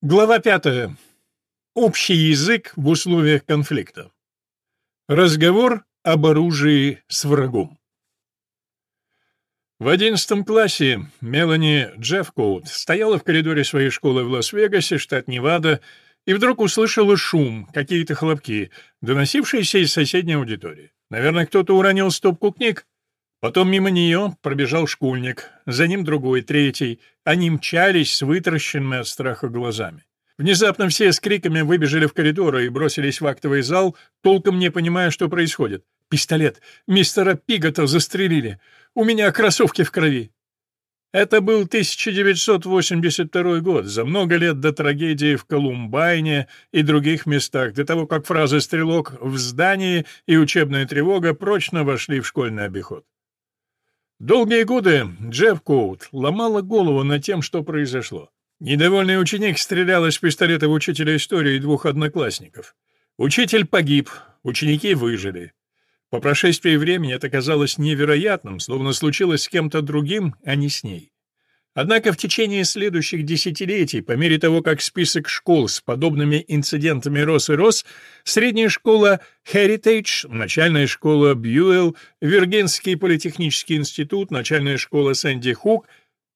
Глава пятая. Общий язык в условиях конфликта. Разговор об оружии с врагом. В одиннадцатом классе Мелани Джеффкоут стояла в коридоре своей школы в Лас-Вегасе, штат Невада, и вдруг услышала шум, какие-то хлопки, доносившиеся из соседней аудитории. Наверное, кто-то уронил стопку книг. Потом мимо нее пробежал школьник, за ним другой, третий. Они мчались с вытаращенными от страха глазами. Внезапно все с криками выбежали в коридор и бросились в актовый зал, толком не понимая, что происходит. «Пистолет! Мистера Пигота застрелили! У меня кроссовки в крови!» Это был 1982 год, за много лет до трагедии в Колумбайне и других местах, до того, как фразы «стрелок в здании» и «учебная тревога» прочно вошли в школьный обиход. Долгие годы Джефф Коут ломала голову над тем, что произошло. Недовольный ученик стрелял из пистолета в учителя истории и двух одноклассников. Учитель погиб, ученики выжили. По прошествии времени это казалось невероятным, словно случилось с кем-то другим, а не с ней. Однако в течение следующих десятилетий, по мере того, как список школ с подобными инцидентами рос и рос, средняя школа Heritage, начальная школа Бьюэлл, Виргинский политехнический институт, начальная школа Сэнди Хук,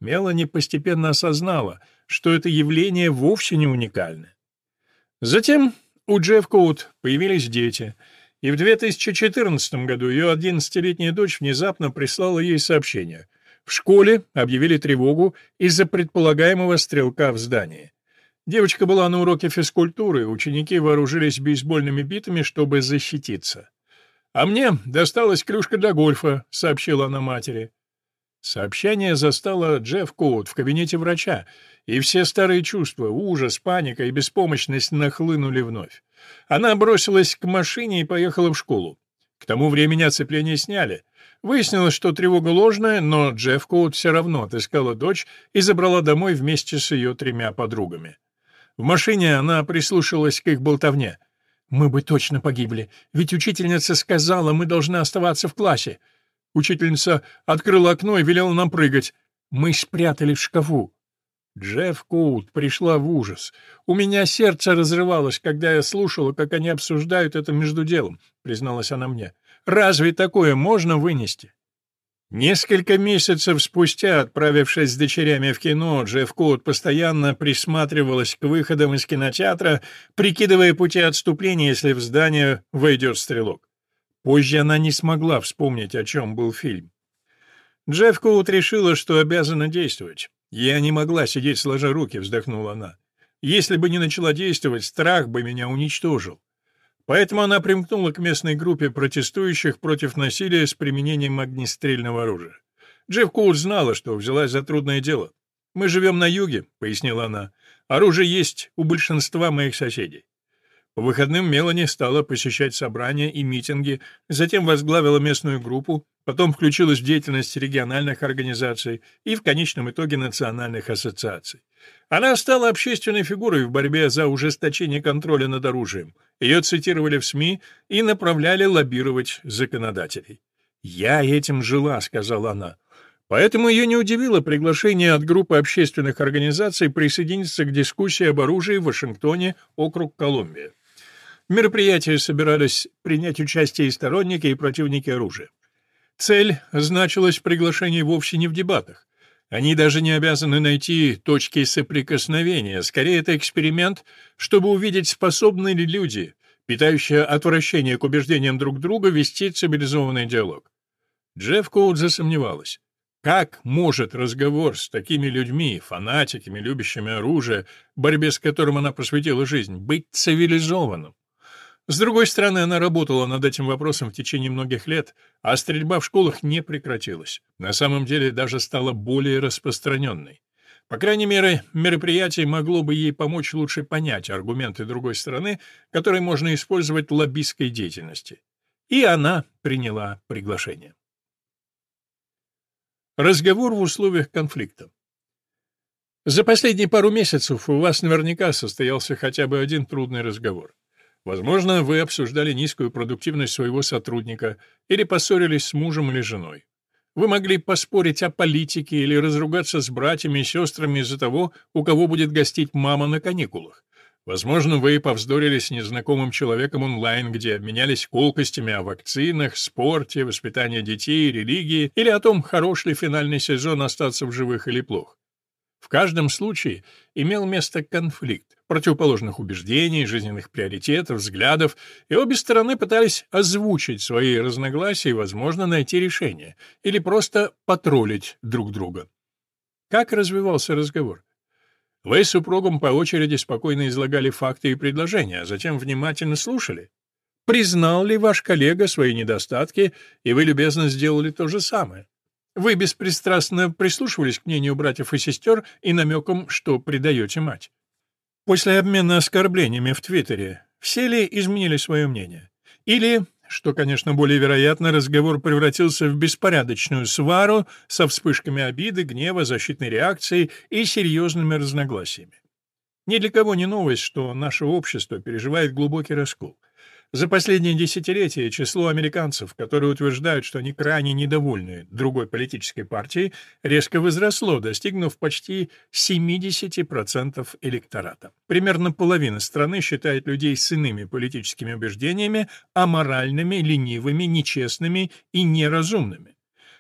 Мелани постепенно осознала, что это явление вовсе не уникальное. Затем у Джефф Коут появились дети — и в 2014 году ее 11-летняя дочь внезапно прислала ей сообщение. В школе объявили тревогу из-за предполагаемого стрелка в здании. Девочка была на уроке физкультуры, ученики вооружились бейсбольными битами, чтобы защититься. «А мне досталась клюшка для гольфа», — сообщила она матери. Сообщение застало Джефф Коут в кабинете врача, и все старые чувства, ужас, паника и беспомощность нахлынули вновь. Она бросилась к машине и поехала в школу. К тому времени оцепление сняли. Выяснилось, что тревога ложная, но Джефф Коут все равно отыскала дочь и забрала домой вместе с ее тремя подругами. В машине она прислушалась к их болтовне. «Мы бы точно погибли, ведь учительница сказала, мы должны оставаться в классе. Учительница открыла окно и велела нам прыгать. Мы спрятали в шкафу. Джефф Коут пришла в ужас. «У меня сердце разрывалось, когда я слушала, как они обсуждают это между делом», — призналась она мне. Разве такое можно вынести? Несколько месяцев спустя, отправившись с дочерями в кино, Джефф Коут постоянно присматривалась к выходам из кинотеатра, прикидывая пути отступления, если в здание войдет стрелок. Позже она не смогла вспомнить, о чем был фильм. Джефф Коут решила, что обязана действовать. «Я не могла сидеть сложа руки», — вздохнула она. «Если бы не начала действовать, страх бы меня уничтожил. Поэтому она примкнула к местной группе протестующих против насилия с применением огнестрельного оружия. Джефф Коут знала, что взялась за трудное дело. «Мы живем на юге», — пояснила она. «Оружие есть у большинства моих соседей. По выходным Мелани стала посещать собрания и митинги, затем возглавила местную группу, потом включилась в деятельность региональных организаций и в конечном итоге национальных ассоциаций. Она стала общественной фигурой в борьбе за ужесточение контроля над оружием. Ее цитировали в СМИ и направляли лоббировать законодателей. «Я этим жила», — сказала она. Поэтому ее не удивило приглашение от группы общественных организаций присоединиться к дискуссии об оружии в Вашингтоне, округ Колумбия. В мероприятии собирались принять участие и сторонники, и противники оружия. Цель значилась в приглашении вовсе не в дебатах. Они даже не обязаны найти точки соприкосновения. Скорее, это эксперимент, чтобы увидеть, способны ли люди, питающие отвращение к убеждениям друг друга, вести цивилизованный диалог. Джефф Коут засомневалась. Как может разговор с такими людьми, фанатиками, любящими оружие, борьбе с которым она посвятила жизнь, быть цивилизованным? С другой стороны, она работала над этим вопросом в течение многих лет, а стрельба в школах не прекратилась. На самом деле даже стала более распространенной. По крайней мере, мероприятие могло бы ей помочь лучше понять аргументы другой стороны, которые можно использовать в лоббистской деятельности. И она приняла приглашение. Разговор в условиях конфликта. За последние пару месяцев у вас наверняка состоялся хотя бы один трудный разговор. Возможно, вы обсуждали низкую продуктивность своего сотрудника или поссорились с мужем или женой. Вы могли поспорить о политике или разругаться с братьями и сестрами из-за того, у кого будет гостить мама на каникулах. Возможно, вы повздорили с незнакомым человеком онлайн, где обменялись колкостями о вакцинах, спорте, воспитании детей, религии или о том, хорош ли финальный сезон остаться в живых или плох. В каждом случае имел место конфликт противоположных убеждений, жизненных приоритетов, взглядов, и обе стороны пытались озвучить свои разногласия и, возможно, найти решение, или просто потроллить друг друга. Как развивался разговор? Вы с супругом по очереди спокойно излагали факты и предложения, а затем внимательно слушали. Признал ли ваш коллега свои недостатки, и вы любезно сделали то же самое? Вы беспристрастно прислушивались к мнению братьев и сестер и намекам, что предаете мать. После обмена оскорблениями в Твиттере все ли изменили свое мнение? Или что, конечно, более вероятно, разговор превратился в беспорядочную свару со вспышками обиды, гнева, защитной реакции и серьезными разногласиями. Ни для кого не новость, что наше общество переживает глубокий раскол. За последние десятилетия число американцев, которые утверждают, что они крайне недовольны другой политической партией, резко возросло, достигнув почти 70% электората. Примерно половина страны считает людей с иными политическими убеждениями аморальными, ленивыми, нечестными и неразумными.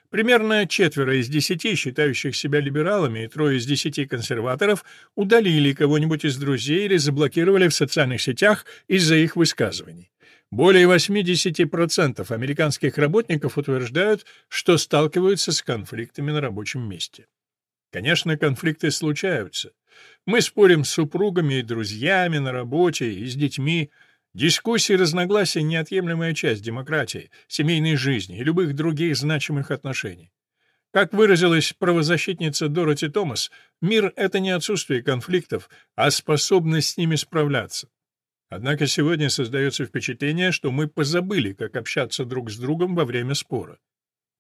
Примерно четверо из десяти, считающих себя либералами, и трое из десяти консерваторов удалили кого-нибудь из друзей или заблокировали в социальных сетях из-за их высказываний. Более 80% американских работников утверждают, что сталкиваются с конфликтами на рабочем месте. Конечно, конфликты случаются. Мы спорим с супругами и друзьями на работе и с детьми. Дискуссии и разногласия — неотъемлемая часть демократии, семейной жизни и любых других значимых отношений. Как выразилась правозащитница Дороти Томас, мир — это не отсутствие конфликтов, а способность с ними справляться. Однако сегодня создается впечатление, что мы позабыли, как общаться друг с другом во время спора.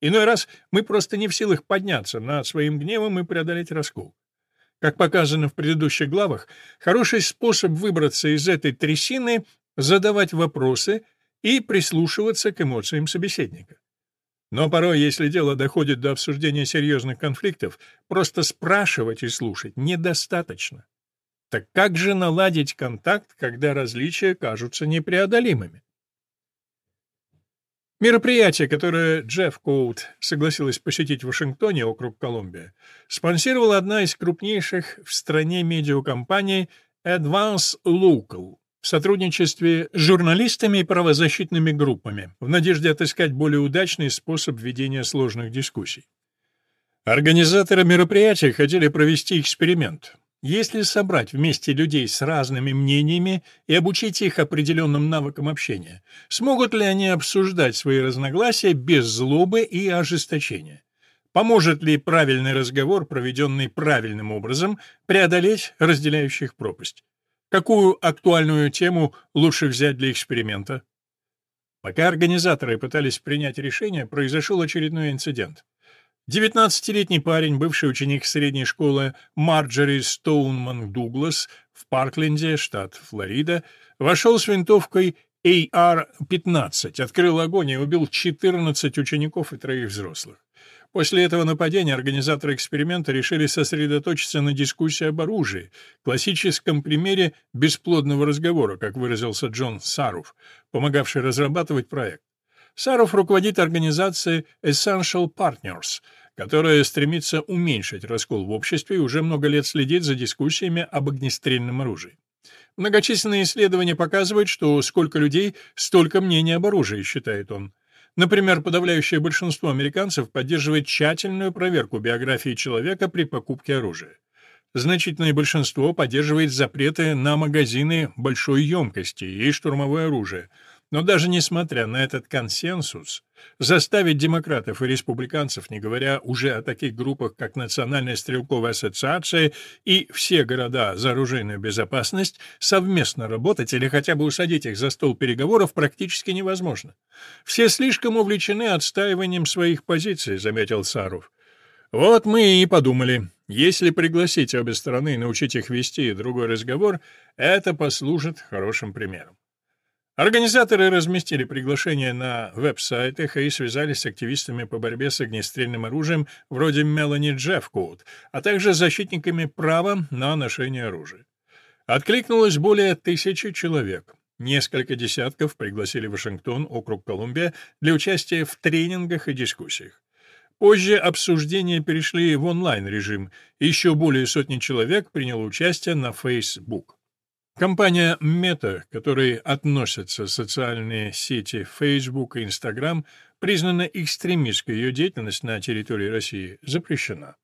Иной раз мы просто не в силах подняться над своим гневом и преодолеть раскол. Как показано в предыдущих главах, хороший способ выбраться из этой трясины — задавать вопросы и прислушиваться к эмоциям собеседника. Но порой, если дело доходит до обсуждения серьезных конфликтов, просто спрашивать и слушать недостаточно. Так как же наладить контакт, когда различия кажутся непреодолимыми? Мероприятие, которое Джефф Коут согласилась посетить в Вашингтоне, округ Колумбия, спонсировала одна из крупнейших в стране медиакомпаний Advance Local в сотрудничестве с журналистами и правозащитными группами в надежде отыскать более удачный способ ведения сложных дискуссий. Организаторы мероприятия хотели провести эксперимент. Если собрать вместе людей с разными мнениями и обучить их определенным навыкам общения, смогут ли они обсуждать свои разногласия без злобы и ожесточения? Поможет ли правильный разговор, проведенный правильным образом, преодолеть разделяющих пропасть? Какую актуальную тему лучше взять для эксперимента? Пока организаторы пытались принять решение, произошел очередной инцидент. Девятнадцатилетний парень, бывший ученик средней школы Марджори Стоунман Дуглас в Паркленде, штат Флорида, вошел с винтовкой AR-15, открыл огонь и убил 14 учеников и троих взрослых. После этого нападения организаторы эксперимента решили сосредоточиться на дискуссии об оружии, классическом примере бесплодного разговора, как выразился Джон Саруф, помогавший разрабатывать проект. Саров руководит организацией Essential Partners, которая стремится уменьшить раскол в обществе и уже много лет следит за дискуссиями об огнестрельном оружии. Многочисленные исследования показывают, что сколько людей, столько мнений об оружии, считает он. Например, подавляющее большинство американцев поддерживает тщательную проверку биографии человека при покупке оружия. Значительное большинство поддерживает запреты на магазины большой емкости и штурмовое оружие – но даже несмотря на этот консенсус, заставить демократов и республиканцев, не говоря уже о таких группах, как Национальная стрелковая ассоциация и все города за оружейную безопасность, совместно работать или хотя бы усадить их за стол переговоров практически невозможно. Все слишком увлечены отстаиванием своих позиций, заметил Саров. Вот мы и подумали. Если пригласить обе стороны и научить их вести другой разговор, это послужит хорошим примером. Организаторы разместили приглашение на веб-сайтах и связались с активистами по борьбе с огнестрельным оружием вроде Мелани Джеффкоут, а также защитниками права на ношение оружия. Откликнулось более тысячи человек. Несколько десятков пригласили Вашингтон, округ Колумбия, для участия в тренингах и дискуссиях. Позже обсуждения перешли в онлайн-режим, еще более сотни человек приняло участие на Facebook. Компания Meta, которой относятся социальные сети Facebook и Instagram, признана экстремистской, ее деятельность на территории России запрещена.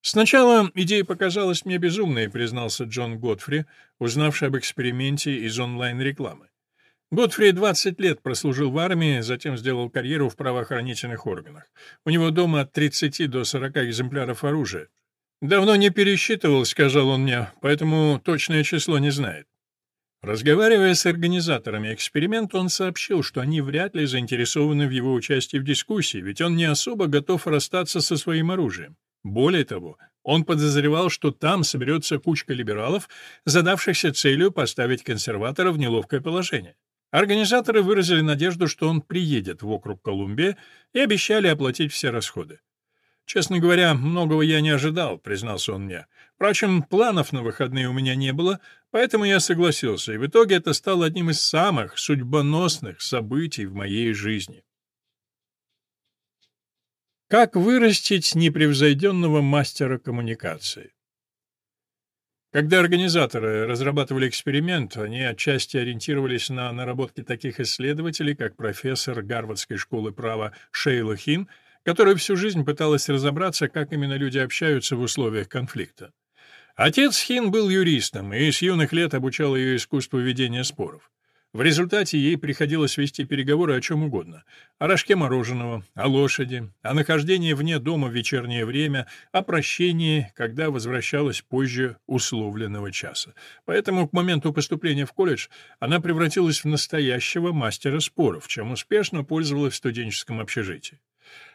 «Сначала идея показалась мне безумной», — признался Джон Готфри, узнавший об эксперименте из онлайн-рекламы. Готфри 20 лет прослужил в армии, затем сделал карьеру в правоохранительных органах. У него дома от 30 до 40 экземпляров оружия. «Давно не пересчитывал», — сказал он мне, — «поэтому точное число не знает». Разговаривая с организаторами эксперимента, он сообщил, что они вряд ли заинтересованы в его участии в дискуссии, ведь он не особо готов расстаться со своим оружием. Более того, он подозревал, что там соберется кучка либералов, задавшихся целью поставить консерватора в неловкое положение. Организаторы выразили надежду, что он приедет в округ Колумбия и обещали оплатить все расходы. «Честно говоря, многого я не ожидал», — признался он мне. «Впрочем, планов на выходные у меня не было, поэтому я согласился, и в итоге это стало одним из самых судьбоносных событий в моей жизни». Как вырастить непревзойденного мастера коммуникации? Когда организаторы разрабатывали эксперимент, они отчасти ориентировались на наработки таких исследователей, как профессор Гарвардской школы права Шейла Хин — которая всю жизнь пыталась разобраться, как именно люди общаются в условиях конфликта. Отец Хин был юристом и с юных лет обучал ее искусству ведения споров. В результате ей приходилось вести переговоры о чем угодно. О рожке мороженого, о лошади, о нахождении вне дома в вечернее время, о прощении, когда возвращалась позже условленного часа. Поэтому к моменту поступления в колледж она превратилась в настоящего мастера споров, чем успешно пользовалась в студенческом общежитии.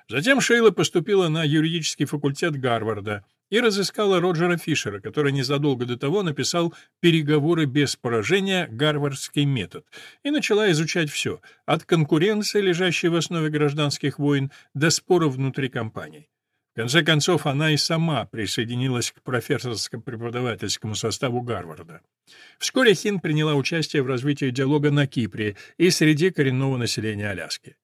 Затем Шейла поступила на юридический факультет Гарварда и разыскала Роджера Фишера, который незадолго до того написал «Переговоры без поражения. Гарвардский метод» и начала изучать все, от конкуренции, лежащей в основе гражданских войн, до споров внутри компаний. В конце концов, она и сама присоединилась к профессорско-преподавательскому составу Гарварда. Вскоре Хин приняла участие в развитии диалога на Кипре и среди коренного населения Аляски.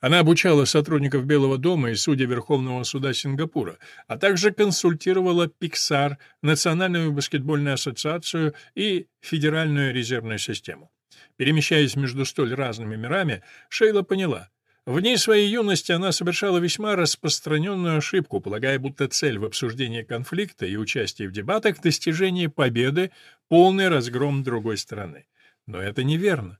Она обучала сотрудников Белого дома и судей Верховного суда Сингапура, а также консультировала Pixar, Национальную баскетбольную ассоциацию и Федеральную резервную систему. Перемещаясь между столь разными мирами, Шейла поняла — в дни своей юности она совершала весьма распространенную ошибку, полагая, будто цель в обсуждении конфликта и участии в дебатах — достижение победы, полный разгром другой стороны. Но это неверно.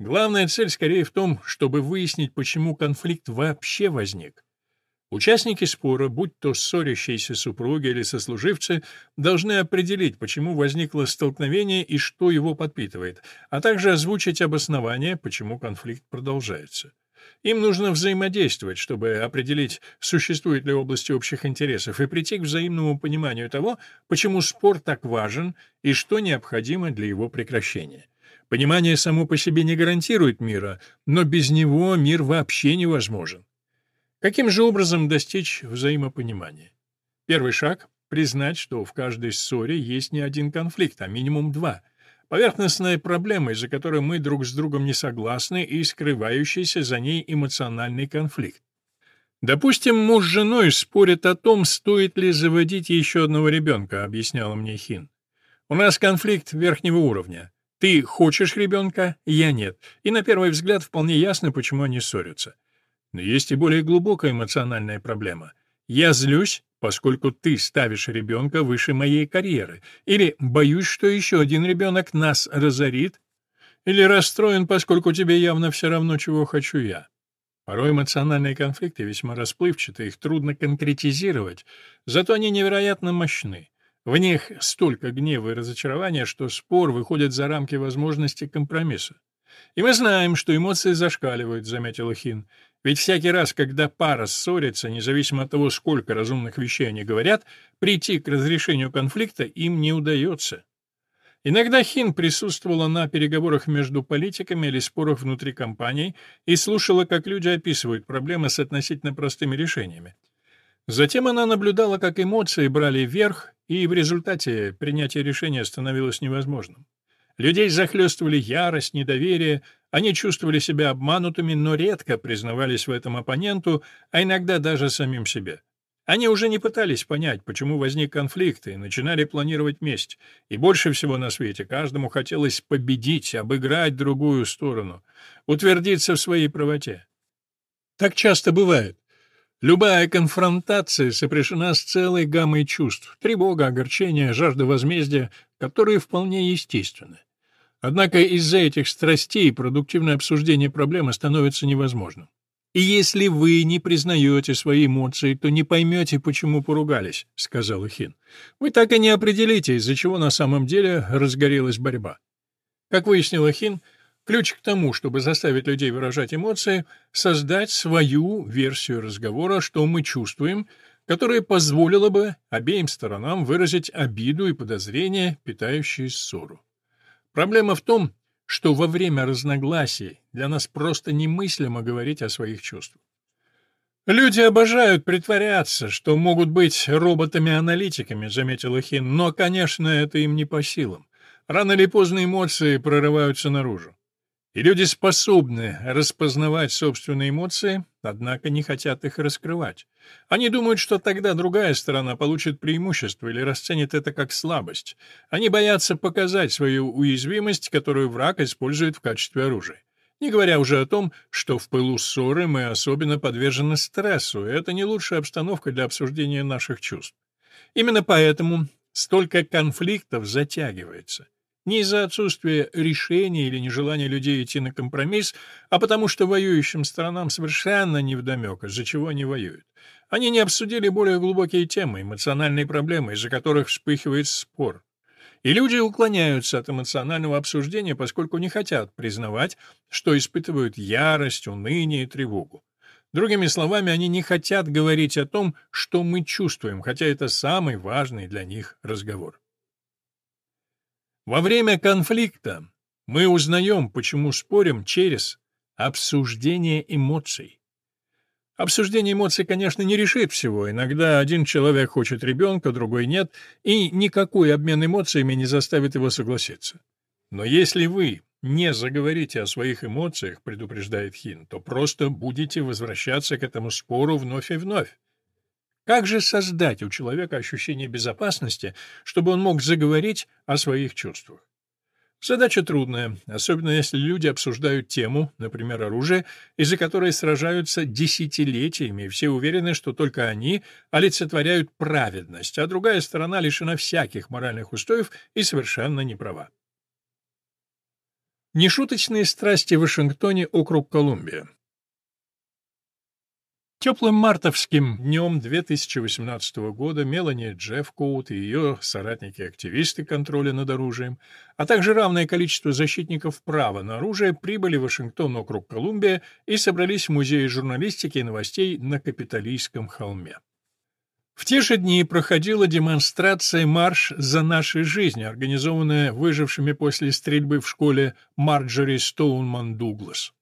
Главная цель скорее в том, чтобы выяснить, почему конфликт вообще возник. Участники спора, будь то ссорящиеся супруги или сослуживцы, должны определить, почему возникло столкновение и что его подпитывает, а также озвучить обоснование, почему конфликт продолжается. Им нужно взаимодействовать, чтобы определить, существует ли области общих интересов, и прийти к взаимному пониманию того, почему спор так важен и что необходимо для его прекращения. Понимание само по себе не гарантирует мира, но без него мир вообще невозможен. Каким же образом достичь взаимопонимания? Первый шаг — признать, что в каждой ссоре есть не один конфликт, а минимум два. Поверхностная проблема, из-за которой мы друг с другом не согласны, и скрывающийся за ней эмоциональный конфликт. Допустим, муж с женой спорят о том, стоит ли заводить еще одного ребенка, объясняла мне Хин. У нас конфликт верхнего уровня. Ты хочешь ребенка, я нет. И на первый взгляд вполне ясно, почему они ссорятся. Но есть и более глубокая эмоциональная проблема. Я злюсь, поскольку ты ставишь ребенка выше моей карьеры. Или боюсь, что еще один ребенок нас разорит. Или расстроен, поскольку тебе явно все равно, чего хочу я. Порой эмоциональные конфликты весьма расплывчаты, их трудно конкретизировать, зато они невероятно мощны. В них столько гнева и разочарования, что спор выходит за рамки возможности компромисса. «И мы знаем, что эмоции зашкаливают», — заметил Хин. «Ведь всякий раз, когда пара ссорится, независимо от того, сколько разумных вещей они говорят, прийти к разрешению конфликта им не удается». Иногда Хин присутствовала на переговорах между политиками или спорах внутри компаний и слушала, как люди описывают проблемы с относительно простыми решениями. Затем она наблюдала, как эмоции брали верх, и в результате принятие решения становилось невозможным. Людей захлестывали ярость, недоверие, они чувствовали себя обманутыми, но редко признавались в этом оппоненту, а иногда даже самим себе. Они уже не пытались понять, почему возник конфликт, и начинали планировать месть. И больше всего на свете каждому хотелось победить, обыграть другую сторону, утвердиться в своей правоте. Так часто бывает. Любая конфронтация сопряжена с целой гаммой чувств — тревога, огорчение, жажда возмездия, которые вполне естественны. Однако из-за этих страстей продуктивное обсуждение проблемы становится невозможным. «И если вы не признаете свои эмоции, то не поймете, почему поругались», — сказал Хин. «Вы так и не определите, из-за чего на самом деле разгорелась борьба». Как выяснила Хин, ключ к тому, чтобы заставить людей выражать эмоции, создать свою версию разговора, что мы чувствуем, которая позволила бы обеим сторонам выразить обиду и подозрения, питающие ссору. Проблема в том, что во время разногласий для нас просто немыслимо говорить о своих чувствах. «Люди обожают притворяться, что могут быть роботами-аналитиками», — заметила Хин, «но, конечно, это им не по силам. Рано или поздно эмоции прорываются наружу. И люди способны распознавать собственные эмоции, однако не хотят их раскрывать. Они думают, что тогда другая сторона получит преимущество или расценит это как слабость. Они боятся показать свою уязвимость, которую враг использует в качестве оружия. Не говоря уже о том, что в пылу ссоры мы особенно подвержены стрессу, и это не лучшая обстановка для обсуждения наших чувств. Именно поэтому столько конфликтов затягивается. Не из-за отсутствия решения или нежелания людей идти на компромисс, а потому что воюющим сторонам совершенно невдомек, из-за чего они воюют. Они не обсудили более глубокие темы, эмоциональные проблемы, из-за которых вспыхивает спор. И люди уклоняются от эмоционального обсуждения, поскольку не хотят признавать, что испытывают ярость, уныние и тревогу. Другими словами, они не хотят говорить о том, что мы чувствуем, хотя это самый важный для них разговор. Во время конфликта мы узнаем, почему спорим через обсуждение эмоций. Обсуждение эмоций, конечно, не решит всего. Иногда один человек хочет ребенка, другой нет, и никакой обмен эмоциями не заставит его согласиться. Но если вы не заговорите о своих эмоциях, предупреждает Хин, то просто будете возвращаться к этому спору вновь и вновь. Как же создать у человека ощущение безопасности, чтобы он мог заговорить о своих чувствах? Задача трудная, особенно если люди обсуждают тему, например, оружие, из-за которой сражаются десятилетиями, и все уверены, что только они олицетворяют праведность, а другая сторона лишена всяких моральных устоев и совершенно не права. Нешуточные страсти в Вашингтоне, округ Колумбия. Теплым мартовским днем 2018 года Мелани Джеффкоут и ее соратники-активисты контроля над оружием, а также равное количество защитников права на оружие прибыли в Вашингтон, округ Колумбия, и собрались в Музее журналистики и новостей на Капитолийском холме. В те же дни проходила демонстрация «Марш за нашей жизнь», организованная выжившими после стрельбы в школе Марджори Стоунман Дуглас.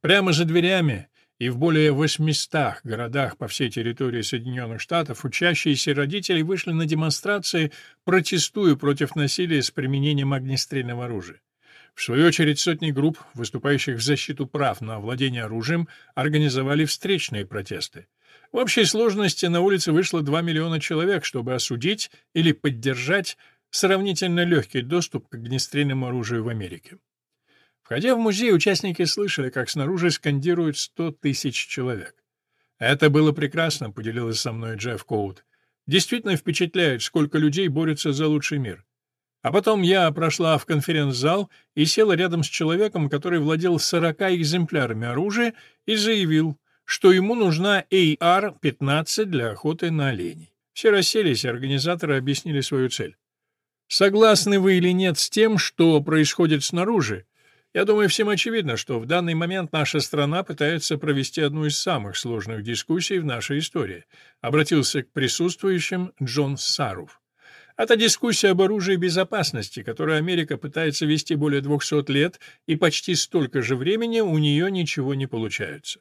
Прямо за дверями и в более 800 городах по всей территории Соединенных Штатов учащиеся родители вышли на демонстрации, протестуя против насилия с применением огнестрельного оружия. В свою очередь, сотни групп, выступающих в защиту прав на владение оружием, организовали встречные протесты. В общей сложности на улице вышло 2 миллиона человек, чтобы осудить или поддержать сравнительно легкий доступ к огнестрельному оружию в Америке. Входя в музей, участники слышали, как снаружи скандируют сто тысяч человек. «Это было прекрасно», — поделилась со мной Джефф Коут. «Действительно впечатляет, сколько людей борются за лучший мир». А потом я прошла в конференц-зал и села рядом с человеком, который владел 40 экземплярами оружия, и заявил, что ему нужна AR-15 для охоты на оленей. Все расселись, организаторы объяснили свою цель. Согласны вы или нет с тем, что происходит снаружи, я думаю, всем очевидно, что в данный момент наша страна пытается провести одну из самых сложных дискуссий в нашей истории. Обратился к присутствующим Джон Саруф. Это дискуссия об оружии безопасности, которую Америка пытается вести более 200 лет, и почти столько же времени у нее ничего не получается.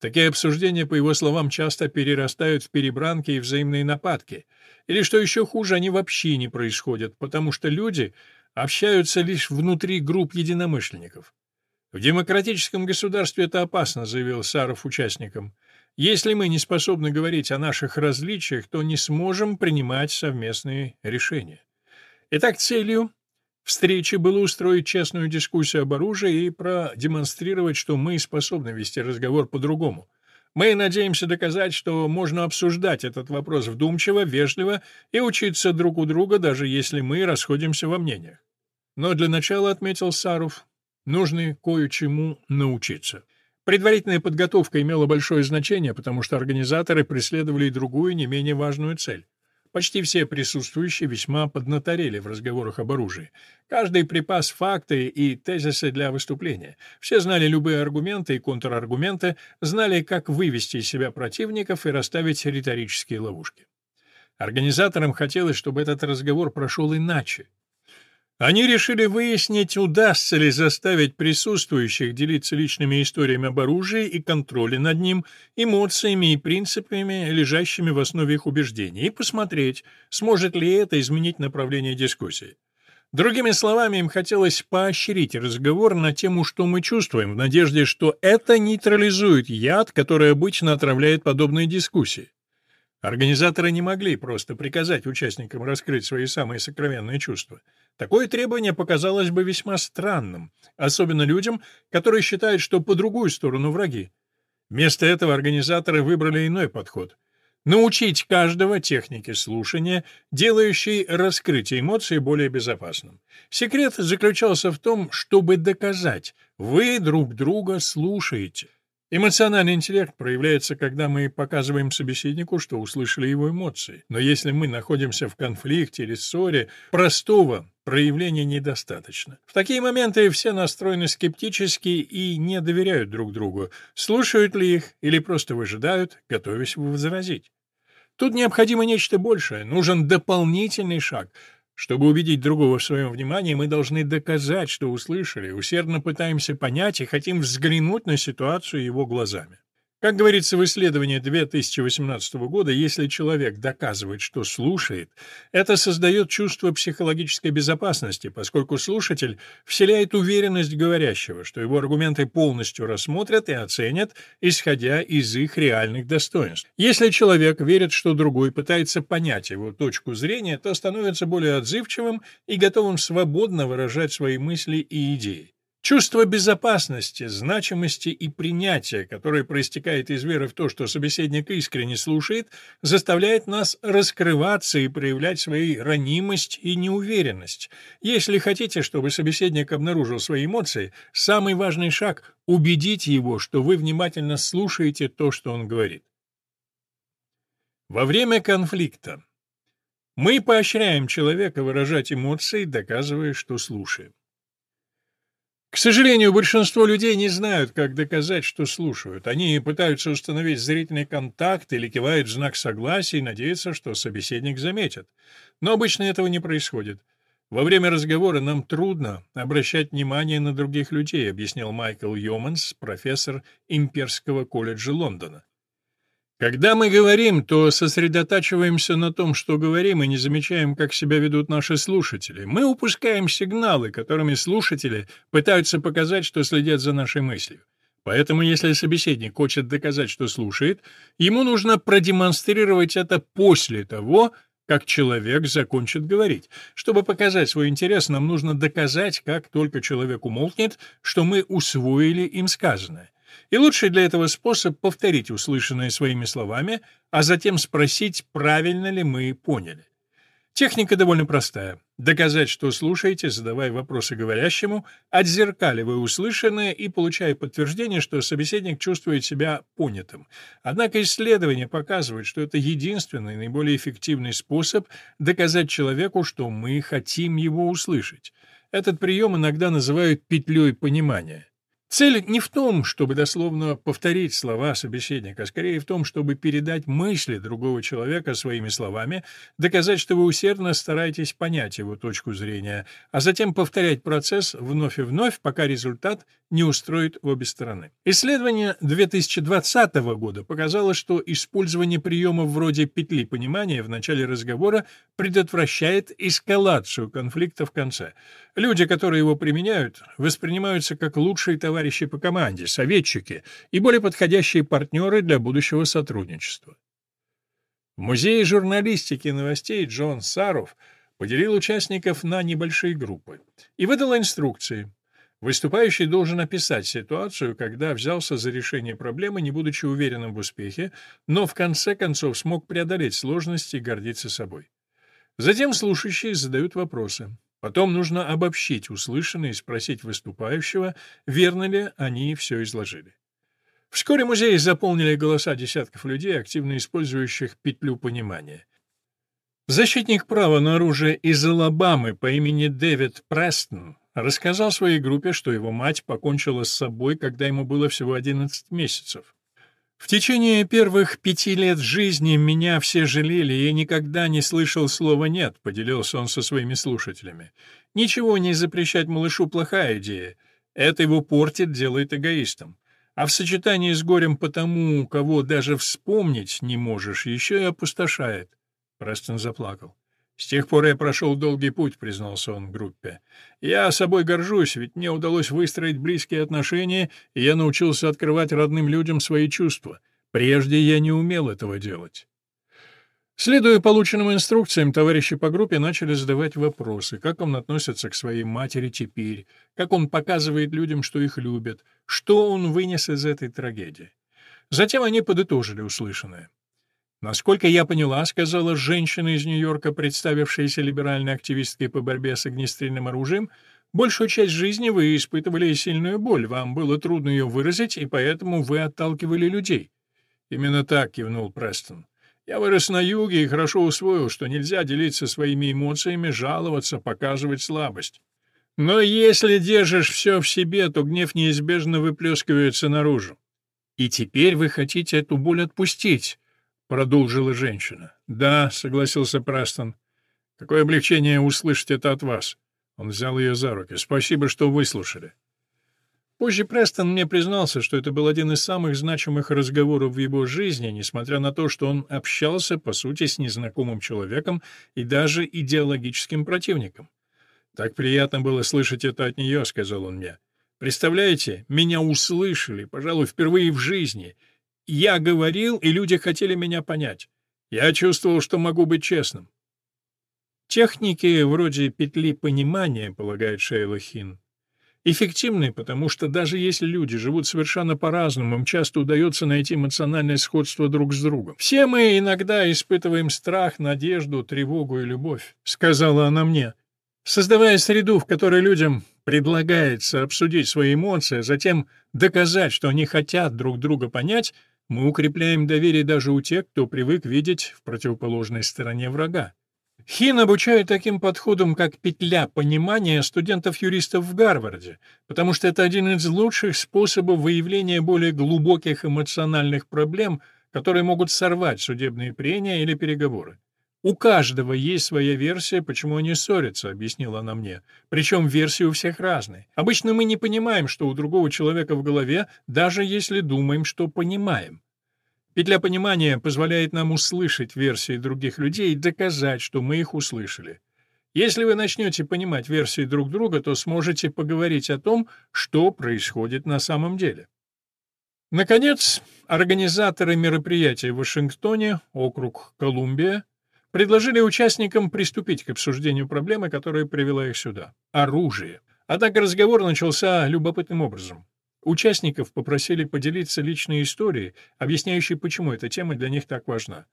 Такие обсуждения, по его словам, часто перерастают в перебранки и взаимные нападки. Или, что еще хуже, они вообще не происходят, потому что люди общаются лишь внутри групп единомышленников. «В демократическом государстве это опасно», — заявил Саров участникам. «Если мы не способны говорить о наших различиях, то не сможем принимать совместные решения». Итак, целью встречи было устроить честную дискуссию об оружии и продемонстрировать, что мы способны вести разговор по-другому. Мы надеемся доказать, что можно обсуждать этот вопрос вдумчиво, вежливо и учиться друг у друга, даже если мы расходимся во мнениях. Но для начала, отметил Саров, нужно кое-чему научиться. Предварительная подготовка имела большое значение, потому что организаторы преследовали и другую, не менее важную цель. Почти все присутствующие весьма поднаторели в разговорах об оружии. Каждый припас факты и тезисы для выступления. Все знали любые аргументы и контраргументы, знали, как вывести из себя противников и расставить риторические ловушки. Организаторам хотелось, чтобы этот разговор прошел иначе, они решили выяснить, удастся ли заставить присутствующих делиться личными историями об оружии и контроле над ним, эмоциями и принципами, лежащими в основе их убеждений, и посмотреть, сможет ли это изменить направление дискуссии. Другими словами, им хотелось поощрить разговор на тему, что мы чувствуем, в надежде, что это нейтрализует яд, который обычно отравляет подобные дискуссии. Организаторы не могли просто приказать участникам раскрыть свои самые сокровенные чувства. Такое требование показалось бы весьма странным, особенно людям, которые считают, что по другую сторону враги. Вместо этого организаторы выбрали иной подход — научить каждого технике слушания, делающей раскрытие эмоций более безопасным. Секрет заключался в том, чтобы доказать — вы друг друга слушаете. Эмоциональный интеллект проявляется, когда мы показываем собеседнику, что услышали его эмоции. Но если мы находимся в конфликте или ссоре, простого проявления недостаточно. В такие моменты все настроены скептически и не доверяют друг другу, слушают ли их или просто выжидают, готовясь возразить. Тут необходимо нечто большее, нужен дополнительный шаг — чтобы убедить другого в своем внимании, мы должны доказать, что услышали, усердно пытаемся понять и хотим взглянуть на ситуацию его глазами. Как говорится в исследовании 2018 года, если человек доказывает, что слушает, это создает чувство психологической безопасности, поскольку слушатель вселяет уверенность говорящего, что его аргументы полностью рассмотрят и оценят, исходя из их реальных достоинств. Если человек верит, что другой пытается понять его точку зрения, то становится более отзывчивым и готовым свободно выражать свои мысли и идеи. Чувство безопасности, значимости и принятия, которое проистекает из веры в то, что собеседник искренне слушает, заставляет нас раскрываться и проявлять свои ранимость и неуверенность. Если хотите, чтобы собеседник обнаружил свои эмоции, самый важный шаг — убедить его, что вы внимательно слушаете то, что он говорит. Во время конфликта мы поощряем человека выражать эмоции, доказывая, что слушаем. К сожалению, большинство людей не знают, как доказать, что слушают. Они пытаются установить зрительный контакт или кивают в знак согласия и надеются, что собеседник заметит. Но обычно этого не происходит. Во время разговора нам трудно обращать внимание на других людей, объяснил Майкл Йоманс, профессор Имперского колледжа Лондона. Когда мы говорим, то сосредотачиваемся на том, что говорим, и не замечаем, как себя ведут наши слушатели. Мы упускаем сигналы, которыми слушатели пытаются показать, что следят за нашей мыслью. Поэтому, если собеседник хочет доказать, что слушает, ему нужно продемонстрировать это после того, как человек закончит говорить. Чтобы показать свой интерес, нам нужно доказать, как только человек умолкнет, что мы усвоили им сказанное. И лучший для этого способ — повторить услышанное своими словами, а затем спросить, правильно ли мы поняли. Техника довольно простая. Доказать, что слушаете, задавая вопросы говорящему, отзеркаливая услышанное и получая подтверждение, что собеседник чувствует себя понятым. Однако исследования показывают, что это единственный наиболее эффективный способ доказать человеку, что мы хотим его услышать. Этот прием иногда называют петлей понимания. Цель не в том, чтобы дословно повторить слова собеседника, а скорее в том, чтобы передать мысли другого человека своими словами, доказать, что вы усердно стараетесь понять его точку зрения, а затем повторять процесс вновь и вновь, пока результат не устроит обе стороны. Исследование 2020 года показало, что использование приемов вроде петли понимания в начале разговора предотвращает эскалацию конфликта в конце. Люди, которые его применяют, воспринимаются как лучшие товарищи по команде, советчики и более подходящие партнеры для будущего сотрудничества. В Музее журналистики и новостей Джон Саров поделил участников на небольшие группы и выдал инструкции. Выступающий должен описать ситуацию, когда взялся за решение проблемы, не будучи уверенным в успехе, но в конце концов смог преодолеть сложности и гордиться собой. Затем слушающие задают вопросы. Потом нужно обобщить услышанное и спросить выступающего, верно ли они все изложили. Вскоре музей заполнили голоса десятков людей, активно использующих петлю понимания. Защитник права на оружие из Алабамы по имени Дэвид Престон рассказал своей группе, что его мать покончила с собой, когда ему было всего 11 месяцев. В течение первых пяти лет жизни меня все жалели, и никогда не слышал слова «нет», — поделился он со своими слушателями. Ничего не запрещать малышу — плохая идея. Это его портит, делает эгоистом. А в сочетании с горем по тому, кого даже вспомнить не можешь, еще и опустошает. Престон заплакал. «С тех пор я прошел долгий путь», — признался он группе. «Я собой горжусь, ведь мне удалось выстроить близкие отношения, и я научился открывать родным людям свои чувства. Прежде я не умел этого делать». Следуя полученным инструкциям, товарищи по группе начали задавать вопросы, как он относится к своей матери теперь, как он показывает людям, что их любят, что он вынес из этой трагедии. Затем они подытожили услышанное. «Насколько я поняла, — сказала женщина из Нью-Йорка, представившаяся либеральной активисткой по борьбе с огнестрельным оружием, — большую часть жизни вы испытывали сильную боль, вам было трудно ее выразить, и поэтому вы отталкивали людей». «Именно так», — кивнул Престон. «Я вырос на юге и хорошо усвоил, что нельзя делиться своими эмоциями, жаловаться, показывать слабость. Но если держишь все в себе, то гнев неизбежно выплескивается наружу. И теперь вы хотите эту боль отпустить». — продолжила женщина. «Да», — согласился Престон. «Какое облегчение услышать это от вас». Он взял ее за руки. «Спасибо, что выслушали». Позже Престон мне признался, что это был один из самых значимых разговоров в его жизни, несмотря на то, что он общался, по сути, с незнакомым человеком и даже идеологическим противником. «Так приятно было слышать это от нее», — сказал он мне. «Представляете, меня услышали, пожалуй, впервые в жизни, я говорил, и люди хотели меня понять. Я чувствовал, что могу быть честным. Техники вроде петли понимания, полагает Шейла Хин, эффективны, потому что даже если люди живут совершенно по-разному, им часто удается найти эмоциональное сходство друг с другом. «Все мы иногда испытываем страх, надежду, тревогу и любовь», — сказала она мне. Создавая среду, в которой людям предлагается обсудить свои эмоции, а затем доказать, что они хотят друг друга понять, мы укрепляем доверие даже у тех, кто привык видеть в противоположной стороне врага. Хин обучает таким подходам, как петля понимания студентов-юристов в Гарварде, потому что это один из лучших способов выявления более глубоких эмоциональных проблем, которые могут сорвать судебные прения или переговоры. «У каждого есть своя версия, почему они ссорятся», — объяснила она мне. «Причем версии у всех разные. Обычно мы не понимаем, что у другого человека в голове, даже если думаем, что понимаем. Петля понимания позволяет нам услышать версии других людей и доказать, что мы их услышали. Если вы начнете понимать версии друг друга, то сможете поговорить о том, что происходит на самом деле». Наконец, организаторы мероприятия в Вашингтоне, округ Колумбия, предложили участникам приступить к обсуждению проблемы, которая привела их сюда — оружие. Однако разговор начался любопытным образом. Участников попросили поделиться личной историей, объясняющей, почему эта тема для них так важна.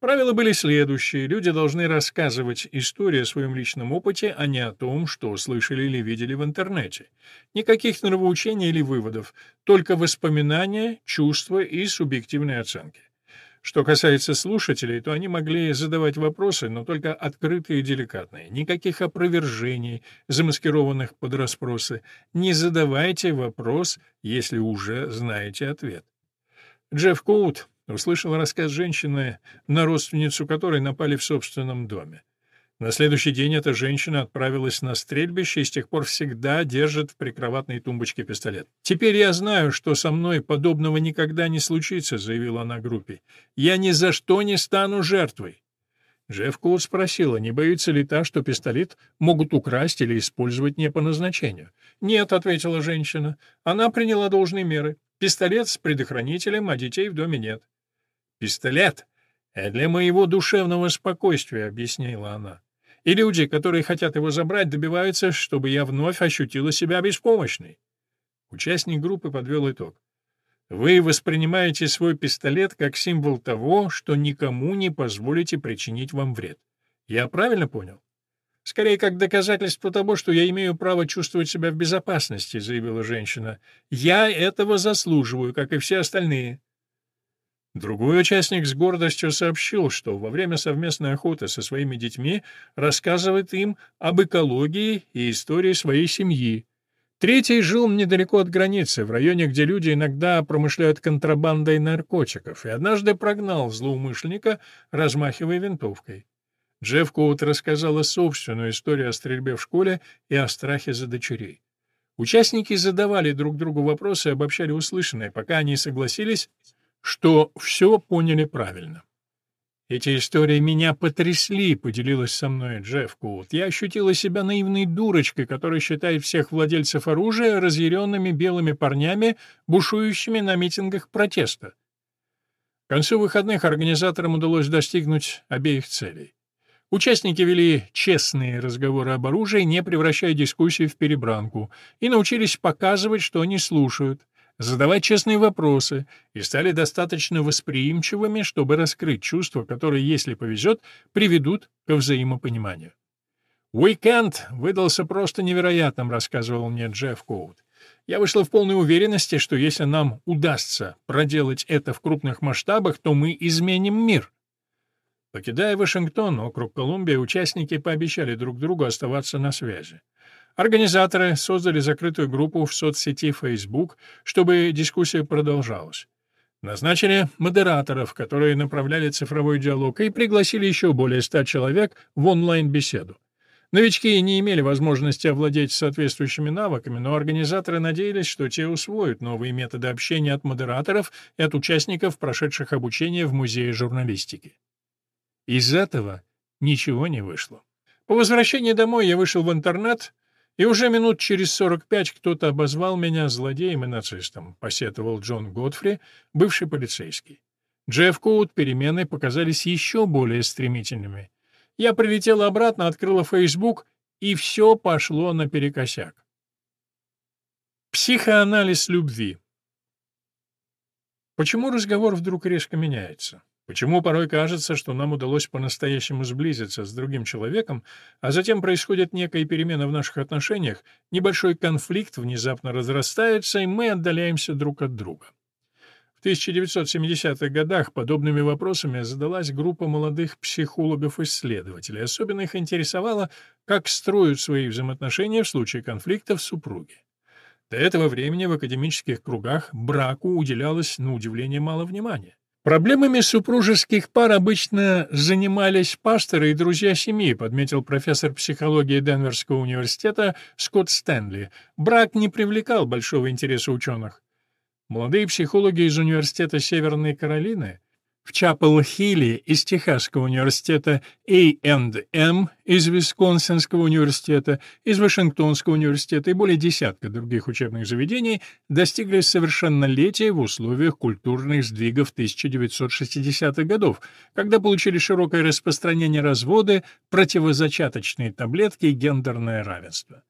Правила были следующие. Люди должны рассказывать историю о своем личном опыте, а не о том, что слышали или видели в интернете. Никаких нравоучений или выводов, только воспоминания, чувства и субъективные оценки. Что касается слушателей, то они могли задавать вопросы, но только открытые и деликатные. Никаких опровержений, замаскированных под расспросы. Не задавайте вопрос, если уже знаете ответ. Джефф Коут услышал рассказ женщины, на родственницу которой напали в собственном доме. На следующий день эта женщина отправилась на стрельбище и с тех пор всегда держит в прикроватной тумбочке пистолет. «Теперь я знаю, что со мной подобного никогда не случится», — заявила она группе. «Я ни за что не стану жертвой». Джефф Коут спросила, не боится ли та, что пистолет могут украсть или использовать не по назначению. «Нет», — ответила женщина. Она приняла должные меры. Пистолет с предохранителем, а детей в доме нет. «Пистолет — для моего душевного спокойствия», — объяснила она. И люди, которые хотят его забрать, добиваются, чтобы я вновь ощутила себя беспомощной. Участник группы подвел итог. Вы воспринимаете свой пистолет как символ того, что никому не позволите причинить вам вред. Я правильно понял? Скорее, как доказательство того, что я имею право чувствовать себя в безопасности, заявила женщина. Я этого заслуживаю, как и все остальные. Другой участник с гордостью сообщил, что во время совместной охоты со своими детьми рассказывает им об экологии и истории своей семьи. Третий жил недалеко от границы, в районе, где люди иногда промышляют контрабандой наркотиков, и однажды прогнал злоумышленника, размахивая винтовкой. Джефф Коут рассказала собственную историю о стрельбе в школе и о страхе за дочерей. Участники задавали друг другу вопросы и обобщали услышанное, пока они согласились что все поняли правильно. «Эти истории меня потрясли», — поделилась со мной Джефф Куот. «Я ощутила себя наивной дурочкой, которая считает всех владельцев оружия разъяренными белыми парнями, бушующими на митингах протеста». К концу выходных организаторам удалось достигнуть обеих целей. Участники вели честные разговоры об оружии, не превращая дискуссии в перебранку, и научились показывать, что они слушают — задавать честные вопросы и стали достаточно восприимчивыми, чтобы раскрыть чувства, которые, если повезет, приведут к взаимопониманию. «Уикенд выдался просто невероятным», — рассказывал мне Джефф Коут. «Я вышла в полной уверенности, что если нам удастся проделать это в крупных масштабах, то мы изменим мир». Покидая Вашингтон, округ Колумбия, участники пообещали друг другу оставаться на связи. Организаторы создали закрытую группу в соцсети Facebook, чтобы дискуссия продолжалась. Назначили модераторов, которые направляли цифровой диалог, и пригласили еще более ста человек в онлайн-беседу. Новички не имели возможности овладеть соответствующими навыками, но организаторы надеялись, что те усвоят новые методы общения от модераторов и от участников, прошедших обучение в Музее журналистики. Из этого ничего не вышло. По возвращении домой я вышел в интернет — и уже минут через сорок пять кто-то обозвал меня злодеем и нацистом, посетовал Джон Годфри, бывший полицейский. Джефф Коут перемены показались еще более стремительными. Я прилетела обратно, открыла Facebook, и все пошло наперекосяк. Психоанализ любви. Почему разговор вдруг резко меняется? Почему порой кажется, что нам удалось по-настоящему сблизиться с другим человеком, а затем происходит некая перемена в наших отношениях, небольшой конфликт внезапно разрастается, и мы отдаляемся друг от друга? В 1970-х годах подобными вопросами задалась группа молодых психологов-исследователей. Особенно их интересовало, как строят свои взаимоотношения в случае конфликта в супруге. До этого времени в академических кругах браку уделялось, на удивление, мало внимания. Проблемами супружеских пар обычно занимались пасторы и друзья семьи, подметил профессор психологии Денверского университета Скотт Стэнли. Брак не привлекал большого интереса ученых. Молодые психологи из университета Северной Каролины в Чапел-Хилле из Техасского университета, A&M из Висконсинского университета, из Вашингтонского университета и более десятка других учебных заведений достигли совершеннолетия в условиях культурных сдвигов 1960-х годов, когда получили широкое распространение разводы, противозачаточные таблетки и гендерное равенство.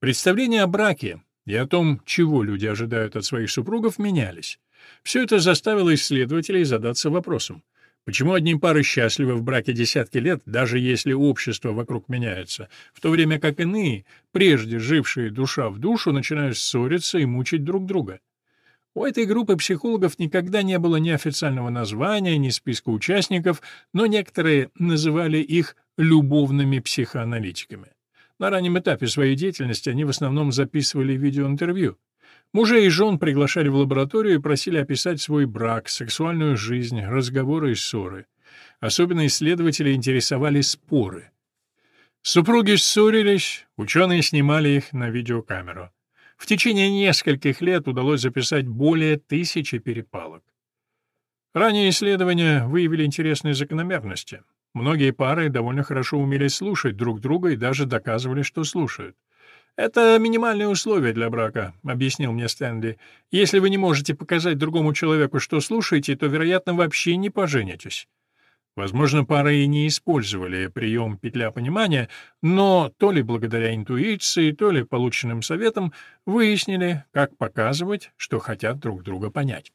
Представления о браке и о том, чего люди ожидают от своих супругов, менялись. Все это заставило исследователей задаться вопросом, почему одни пары счастливы в браке десятки лет, даже если общество вокруг меняется, в то время как иные, прежде жившие душа в душу, начинают ссориться и мучить друг друга. У этой группы психологов никогда не было ни официального названия, ни списка участников, но некоторые называли их любовными психоаналитиками. На раннем этапе своей деятельности они в основном записывали видеоинтервью. Мужей и жен приглашали в лабораторию и просили описать свой брак, сексуальную жизнь, разговоры и ссоры. Особенно исследователи интересовали споры. Супруги ссорились, ученые снимали их на видеокамеру. В течение нескольких лет удалось записать более тысячи перепалок. Ранние исследования выявили интересные закономерности. Многие пары довольно хорошо умели слушать друг друга и даже доказывали, что слушают. «Это минимальные условия для брака», — объяснил мне Стэнли. «Если вы не можете показать другому человеку, что слушаете, то, вероятно, вообще не поженитесь». Возможно, пары и не использовали прием «петля понимания», но то ли благодаря интуиции, то ли полученным советам выяснили, как показывать, что хотят друг друга понять.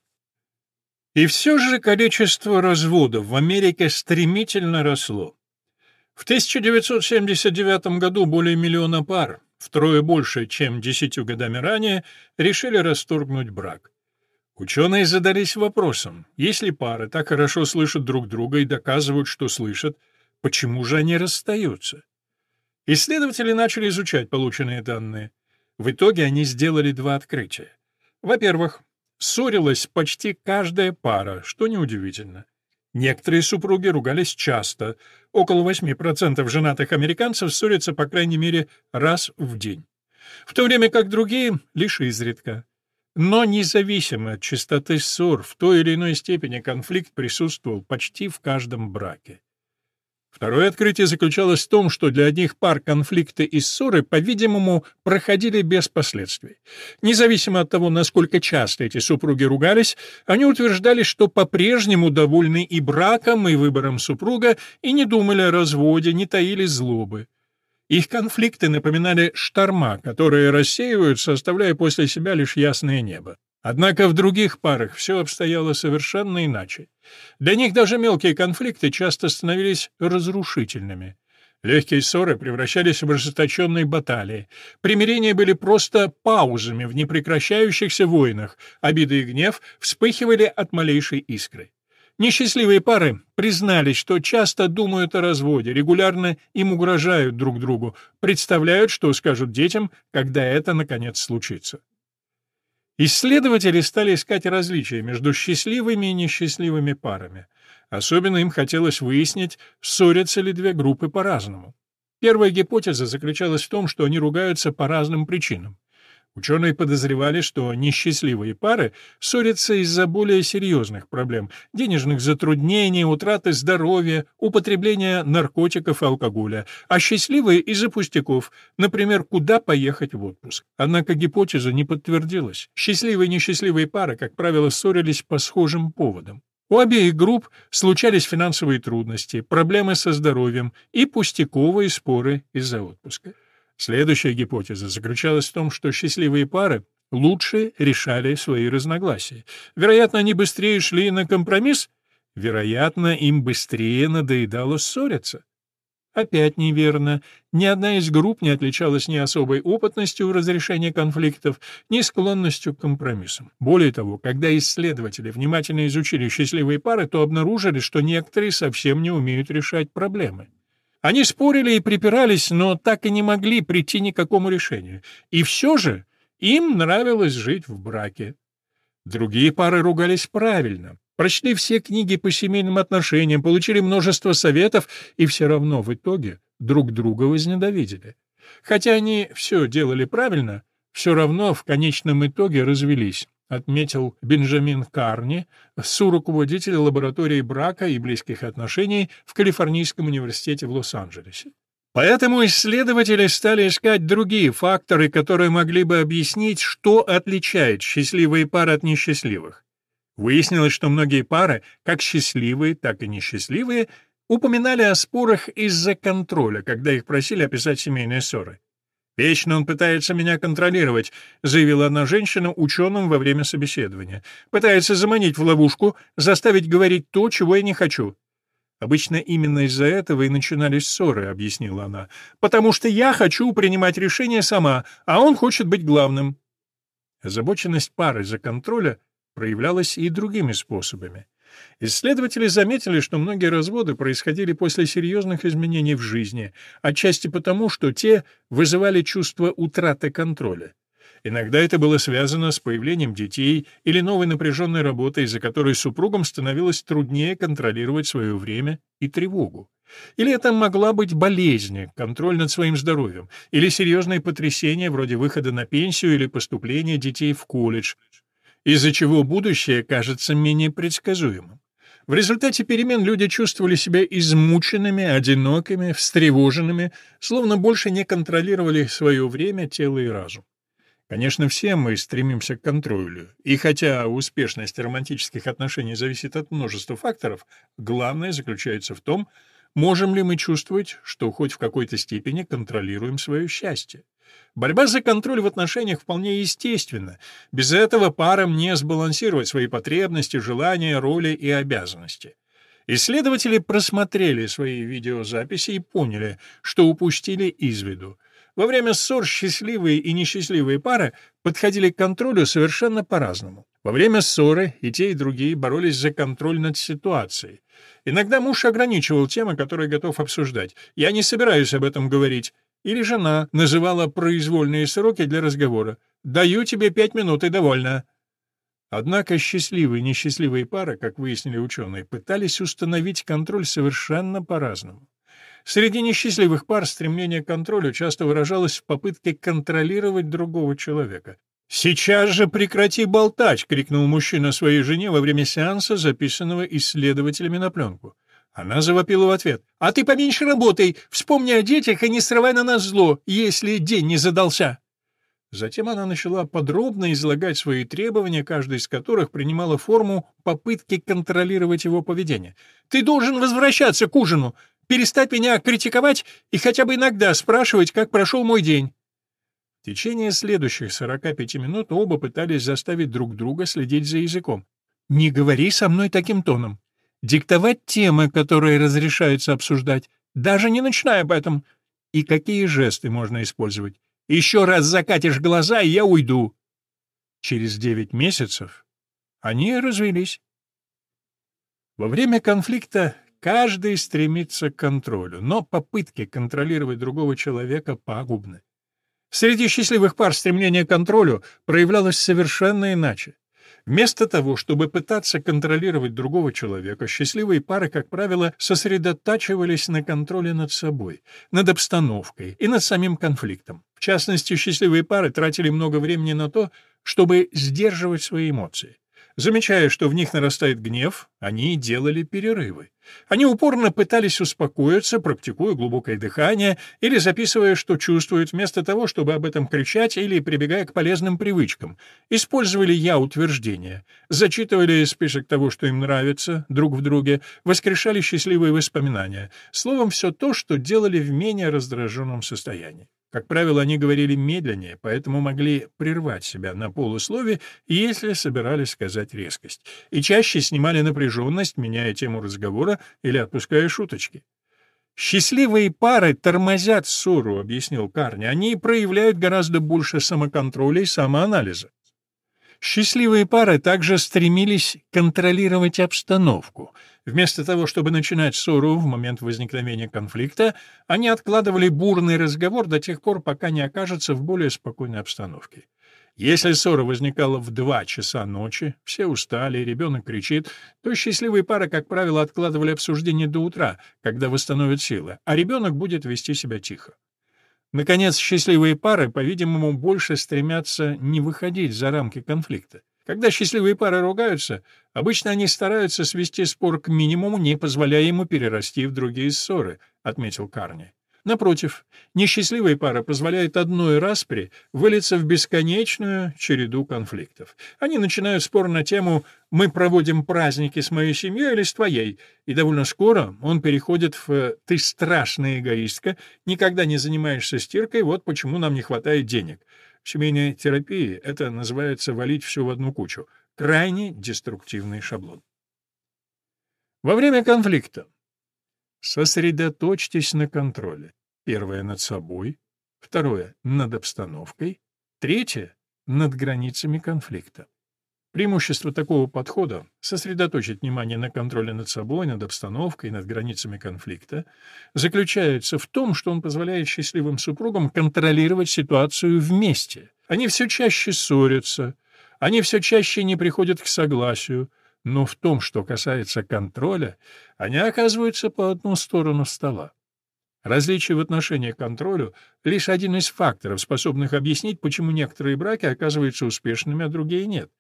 И все же количество разводов в Америке стремительно росло. В 1979 году более миллиона пар, втрое больше, чем десятью годами ранее, решили расторгнуть брак. Ученые задались вопросом, если пары так хорошо слышат друг друга и доказывают, что слышат, почему же они расстаются? Исследователи начали изучать полученные данные. В итоге они сделали два открытия. Во-первых, ссорилась почти каждая пара, что неудивительно. Некоторые супруги ругались часто. Около 8% женатых американцев ссорятся по крайней мере раз в день. В то время как другие — лишь изредка. Но независимо от частоты ссор, в той или иной степени конфликт присутствовал почти в каждом браке. Второе открытие заключалось в том, что для одних пар конфликты и ссоры, по-видимому, проходили без последствий. Независимо от того, насколько часто эти супруги ругались, они утверждали, что по-прежнему довольны и браком, и выбором супруга, и не думали о разводе, не таили злобы. Их конфликты напоминали шторма, которые рассеиваются, оставляя после себя лишь ясное небо. Однако в других парах все обстояло совершенно иначе. Для них даже мелкие конфликты часто становились разрушительными. Легкие ссоры превращались в ожесточенные баталии. Примирения были просто паузами в непрекращающихся войнах. Обиды и гнев вспыхивали от малейшей искры. Несчастливые пары признались, что часто думают о разводе, регулярно им угрожают друг другу, представляют, что скажут детям, когда это, наконец, случится. Исследователи стали искать различия между счастливыми и несчастливыми парами. Особенно им хотелось выяснить, ссорятся ли две группы по-разному. Первая гипотеза заключалась в том, что они ругаются по разным причинам. Ученые подозревали, что несчастливые пары ссорятся из-за более серьезных проблем – денежных затруднений, утраты здоровья, употребления наркотиков и алкоголя, а счастливые – из-за пустяков, например, куда поехать в отпуск. Однако гипотеза не подтвердилась. Счастливые и несчастливые пары, как правило, ссорились по схожим поводам. У обеих групп случались финансовые трудности, проблемы со здоровьем и пустяковые споры из-за отпуска. Следующая гипотеза заключалась в том, что счастливые пары лучше решали свои разногласия. Вероятно, они быстрее шли на компромисс, вероятно, им быстрее надоедало ссориться. Опять неверно. Ни одна из групп не отличалась ни особой опытностью в разрешении конфликтов, ни склонностью к компромиссам. Более того, когда исследователи внимательно изучили счастливые пары, то обнаружили, что некоторые совсем не умеют решать проблемы. Они спорили и припирались, но так и не могли прийти ни к какому решению. И все же им нравилось жить в браке. Другие пары ругались правильно, прочли все книги по семейным отношениям, получили множество советов и все равно в итоге друг друга возненавидели. Хотя они все делали правильно, все равно в конечном итоге развелись отметил Бенджамин Карни, соруководитель лаборатории брака и близких отношений в Калифорнийском университете в Лос-Анджелесе. Поэтому исследователи стали искать другие факторы, которые могли бы объяснить, что отличает счастливые пары от несчастливых. Выяснилось, что многие пары, как счастливые, так и несчастливые, упоминали о спорах из-за контроля, когда их просили описать семейные ссоры. «Вечно он пытается меня контролировать», — заявила одна женщина ученым во время собеседования. «Пытается заманить в ловушку, заставить говорить то, чего я не хочу». «Обычно именно из-за этого и начинались ссоры», — объяснила она. «Потому что я хочу принимать решения сама, а он хочет быть главным». Озабоченность пары за контроля проявлялось и другими способами. Исследователи заметили, что многие разводы происходили после серьезных изменений в жизни, отчасти потому, что те вызывали чувство утраты контроля. Иногда это было связано с появлением детей или новой напряженной работой, из-за которой супругам становилось труднее контролировать свое время и тревогу. Или это могла быть болезнь, контроль над своим здоровьем, или серьезные потрясения вроде выхода на пенсию или поступления детей в колледж, из-за чего будущее кажется менее предсказуемым. В результате перемен люди чувствовали себя измученными, одинокими, встревоженными, словно больше не контролировали свое время, тело и разум. Конечно, все мы стремимся к контролю, и хотя успешность романтических отношений зависит от множества факторов, главное заключается в том, можем ли мы чувствовать, что хоть в какой-то степени контролируем свое счастье. Борьба за контроль в отношениях вполне естественна. Без этого парам не сбалансировать свои потребности, желания, роли и обязанности. Исследователи просмотрели свои видеозаписи и поняли, что упустили из виду — во время ссор счастливые и несчастливые пары подходили к контролю совершенно по-разному. Во время ссоры и те, и другие боролись за контроль над ситуацией. Иногда муж ограничивал темы, которые готов обсуждать. «Я не собираюсь об этом говорить». Или жена называла произвольные сроки для разговора. «Даю тебе пять минут и довольно». Однако счастливые и несчастливые пары, как выяснили ученые, пытались установить контроль совершенно по-разному. Среди несчастливых пар стремление к контролю часто выражалось в попытке контролировать другого человека. «Сейчас же прекрати болтать!» — крикнул мужчина своей жене во время сеанса, записанного исследователями на пленку. Она завопила в ответ. «А ты поменьше работай! Вспомни о детях и не срывай на нас зло, если день не задался!» Затем она начала подробно излагать свои требования, каждая из которых принимала форму попытки контролировать его поведение. «Ты должен возвращаться к ужину! перестать меня критиковать и хотя бы иногда спрашивать, как прошел мой день». В течение следующих 45 минут оба пытались заставить друг друга следить за языком. «Не говори со мной таким тоном. Диктовать темы, которые разрешается обсуждать, даже не начиная об этом. И какие жесты можно использовать? Еще раз закатишь глаза, и я уйду». Через девять месяцев они развелись. Во время конфликта Каждый стремится к контролю, но попытки контролировать другого человека пагубны. Среди счастливых пар стремление к контролю проявлялось совершенно иначе. Вместо того, чтобы пытаться контролировать другого человека, счастливые пары, как правило, сосредотачивались на контроле над собой, над обстановкой и над самим конфликтом. В частности, счастливые пары тратили много времени на то, чтобы сдерживать свои эмоции. Замечая, что в них нарастает гнев, они делали перерывы. Они упорно пытались успокоиться, практикуя глубокое дыхание или записывая, что чувствуют, вместо того, чтобы об этом кричать или прибегая к полезным привычкам. Использовали «я-утверждения», зачитывали список того, что им нравится, друг в друге, воскрешали счастливые воспоминания. Словом, все то, что делали в менее раздраженном состоянии. Как правило, они говорили медленнее, поэтому могли прервать себя на полуслове, если собирались сказать резкость, и чаще снимали напряженность, меняя тему разговора или отпуская шуточки. «Счастливые пары тормозят ссору», — объяснил Карни. «Они проявляют гораздо больше самоконтроля и самоанализа. Счастливые пары также стремились контролировать обстановку. Вместо того, чтобы начинать ссору в момент возникновения конфликта, они откладывали бурный разговор до тех пор, пока не окажутся в более спокойной обстановке. Если ссора возникала в два часа ночи, все устали, ребенок кричит, то счастливые пары, как правило, откладывали обсуждение до утра, когда восстановят силы, а ребенок будет вести себя тихо. Наконец, счастливые пары, по-видимому, больше стремятся не выходить за рамки конфликта. Когда счастливые пары ругаются, обычно они стараются свести спор к минимуму, не позволяя ему перерасти в другие ссоры, отметил Карни. Напротив, несчастливая пара позволяет одной распри вылиться в бесконечную череду конфликтов. Они начинают спор на тему «мы проводим праздники с моей семьей или с твоей», и довольно скоро он переходит в «ты страшная эгоистка, никогда не занимаешься стиркой, вот почему нам не хватает денег». В семейной терапии это называется «валить все в одну кучу». Крайне деструктивный шаблон. Во время конфликта Сосредоточьтесь на контроле. Первое — над собой, второе — над обстановкой, третье — над границами конфликта. Преимущество такого подхода — сосредоточить внимание на контроле над собой, над обстановкой, над границами конфликта — заключается в том, что он позволяет счастливым супругам контролировать ситуацию вместе. Они все чаще ссорятся, они все чаще не приходят к согласию, но в том, что касается контроля, они оказываются по одну сторону стола. Различие в отношении к контролю — лишь один из факторов, способных объяснить, почему некоторые браки оказываются успешными, а другие нет.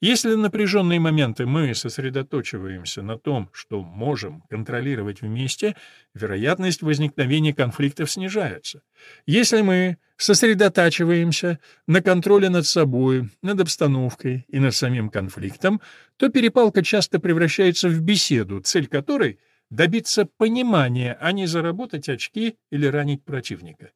Если напряженные моменты мы сосредоточиваемся на том, что можем контролировать вместе, вероятность возникновения конфликтов снижается. Если мы сосредотачиваемся на контроле над собой, над обстановкой и над самим конфликтом, то перепалка часто превращается в беседу, цель которой — добиться понимания, а не заработать очки или ранить противника.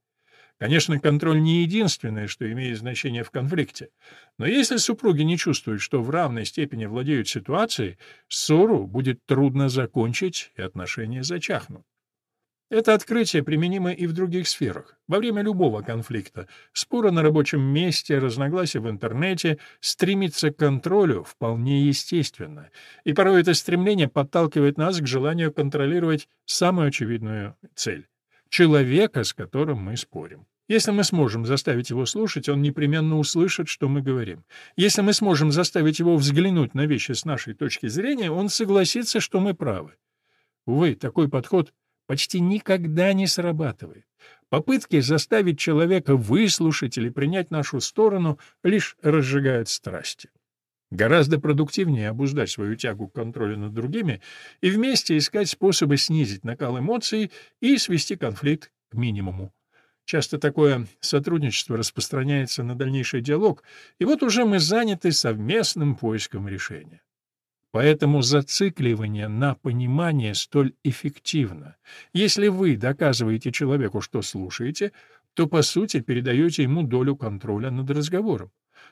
Конечно, контроль не единственное, что имеет значение в конфликте. Но если супруги не чувствуют, что в равной степени владеют ситуацией, ссору будет трудно закончить, и отношения зачахнут. Это открытие применимо и в других сферах. Во время любого конфликта, спора на рабочем месте, разногласия в интернете, стремиться к контролю вполне естественно. И порой это стремление подталкивает нас к желанию контролировать самую очевидную цель человека, с которым мы спорим. Если мы сможем заставить его слушать, он непременно услышит, что мы говорим. Если мы сможем заставить его взглянуть на вещи с нашей точки зрения, он согласится, что мы правы. Увы, такой подход почти никогда не срабатывает. Попытки заставить человека выслушать или принять нашу сторону лишь разжигают страсти. Гораздо продуктивнее обуздать свою тягу к контролю над другими и вместе искать способы снизить накал эмоций и свести конфликт к минимуму. Часто такое сотрудничество распространяется на дальнейший диалог, и вот уже мы заняты совместным поиском решения. Поэтому зацикливание на понимание столь эффективно. Если вы доказываете человеку, что слушаете, то, по сути, передаете ему долю контроля над разговором.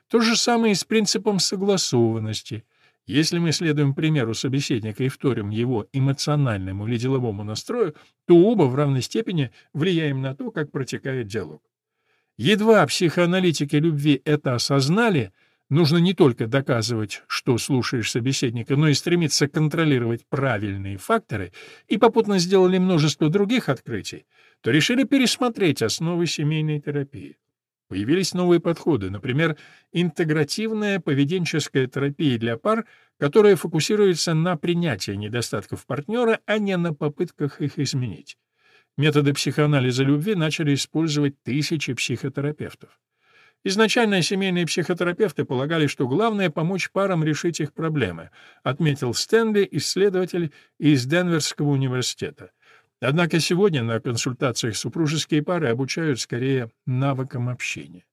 То же самое и с принципом согласованности. Если мы следуем примеру собеседника и вторим его эмоциональному или деловому настрою, то оба в равной степени влияем на то, как протекает диалог. Едва психоаналитики любви это осознали, нужно не только доказывать, что слушаешь собеседника, но и стремиться контролировать правильные факторы, и попутно сделали множество других открытий, то решили пересмотреть основы семейной терапии. Появились новые подходы, например, интегративная поведенческая терапия для пар, которая фокусируется на принятии недостатков партнера, а не на попытках их изменить. Методы психоанализа любви начали использовать тысячи психотерапевтов. Изначально семейные психотерапевты полагали, что главное — помочь парам решить их проблемы, отметил Стэнли, исследователь из Денверского университета. Однако сегодня на консультациях супружеские пары обучают скорее навыкам общения.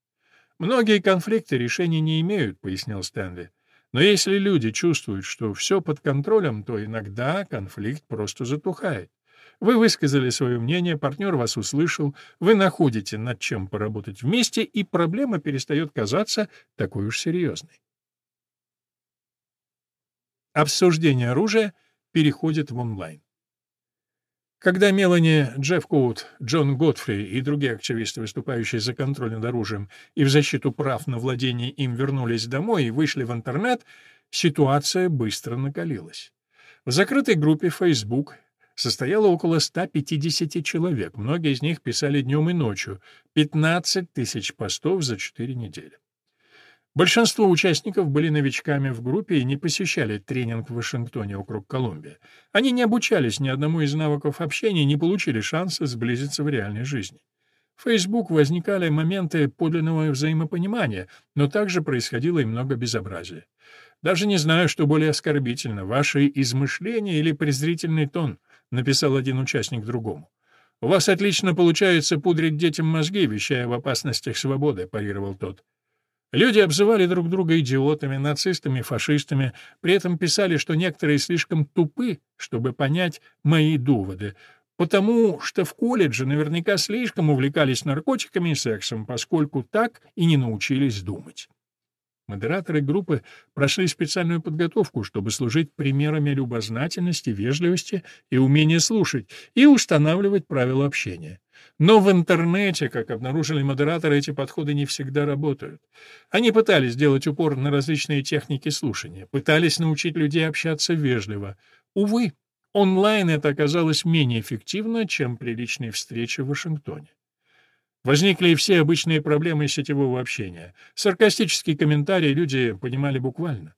Многие конфликты решения не имеют, пояснил Стэнли. Но если люди чувствуют, что все под контролем, то иногда конфликт просто затухает. Вы высказали свое мнение, партнер вас услышал, вы находите над чем поработать вместе, и проблема перестает казаться такой уж серьезной. Обсуждение оружия переходит в онлайн. Когда Мелани Джеффкоут, Джон Готфри и другие активисты, выступающие за контроль над оружием и в защиту прав на владение им вернулись домой и вышли в интернет, ситуация быстро накалилась. В закрытой группе Facebook состояло около 150 человек, многие из них писали днем и ночью, 15 тысяч постов за 4 недели. Большинство участников были новичками в группе и не посещали тренинг в Вашингтоне округ Колумбия. Они не обучались ни одному из навыков общения и не получили шанса сблизиться в реальной жизни. В Facebook возникали моменты подлинного взаимопонимания, но также происходило и много безобразия. «Даже не знаю, что более оскорбительно, ваши измышления или презрительный тон», — написал один участник другому. «У вас отлично получается пудрить детям мозги, вещая в опасностях свободы», — парировал тот. Люди обзывали друг друга идиотами, нацистами, фашистами, при этом писали, что некоторые слишком тупы, чтобы понять мои доводы, потому что в колледже наверняка слишком увлекались наркотиками и сексом, поскольку так и не научились думать. Модераторы группы прошли специальную подготовку, чтобы служить примерами любознательности, вежливости и умения слушать и устанавливать правила общения. Но в интернете, как обнаружили модераторы, эти подходы не всегда работают. Они пытались сделать упор на различные техники слушания, пытались научить людей общаться вежливо. Увы, онлайн это оказалось менее эффективно, чем при личной встрече в Вашингтоне. Возникли и все обычные проблемы сетевого общения. Саркастические комментарии люди понимали буквально.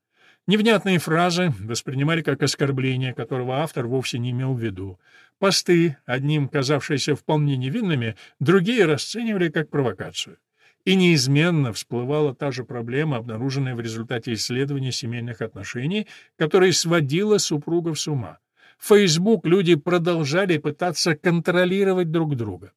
Невнятные фразы воспринимали как оскорбление, которого автор вовсе не имел в виду. Посты, одним казавшиеся вполне невинными, другие расценивали как провокацию. И неизменно всплывала та же проблема, обнаруженная в результате исследования семейных отношений, которая сводила супругов с ума. В Facebook люди продолжали пытаться контролировать друг друга.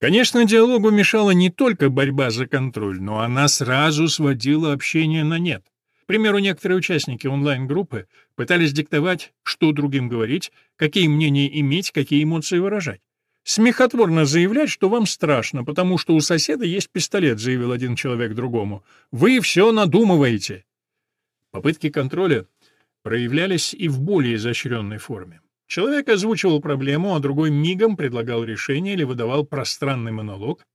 Конечно, диалогу мешала не только борьба за контроль, но она сразу сводила общение на нет. К примеру, некоторые участники онлайн-группы пытались диктовать, что другим говорить, какие мнения иметь, какие эмоции выражать. Смехотворно заявлять, что вам страшно, потому что у соседа есть пистолет, заявил один человек другому. Вы все надумываете. Попытки контроля проявлялись и в более изощренной форме. Человек озвучивал проблему, а другой мигом предлагал решение или выдавал пространный монолог,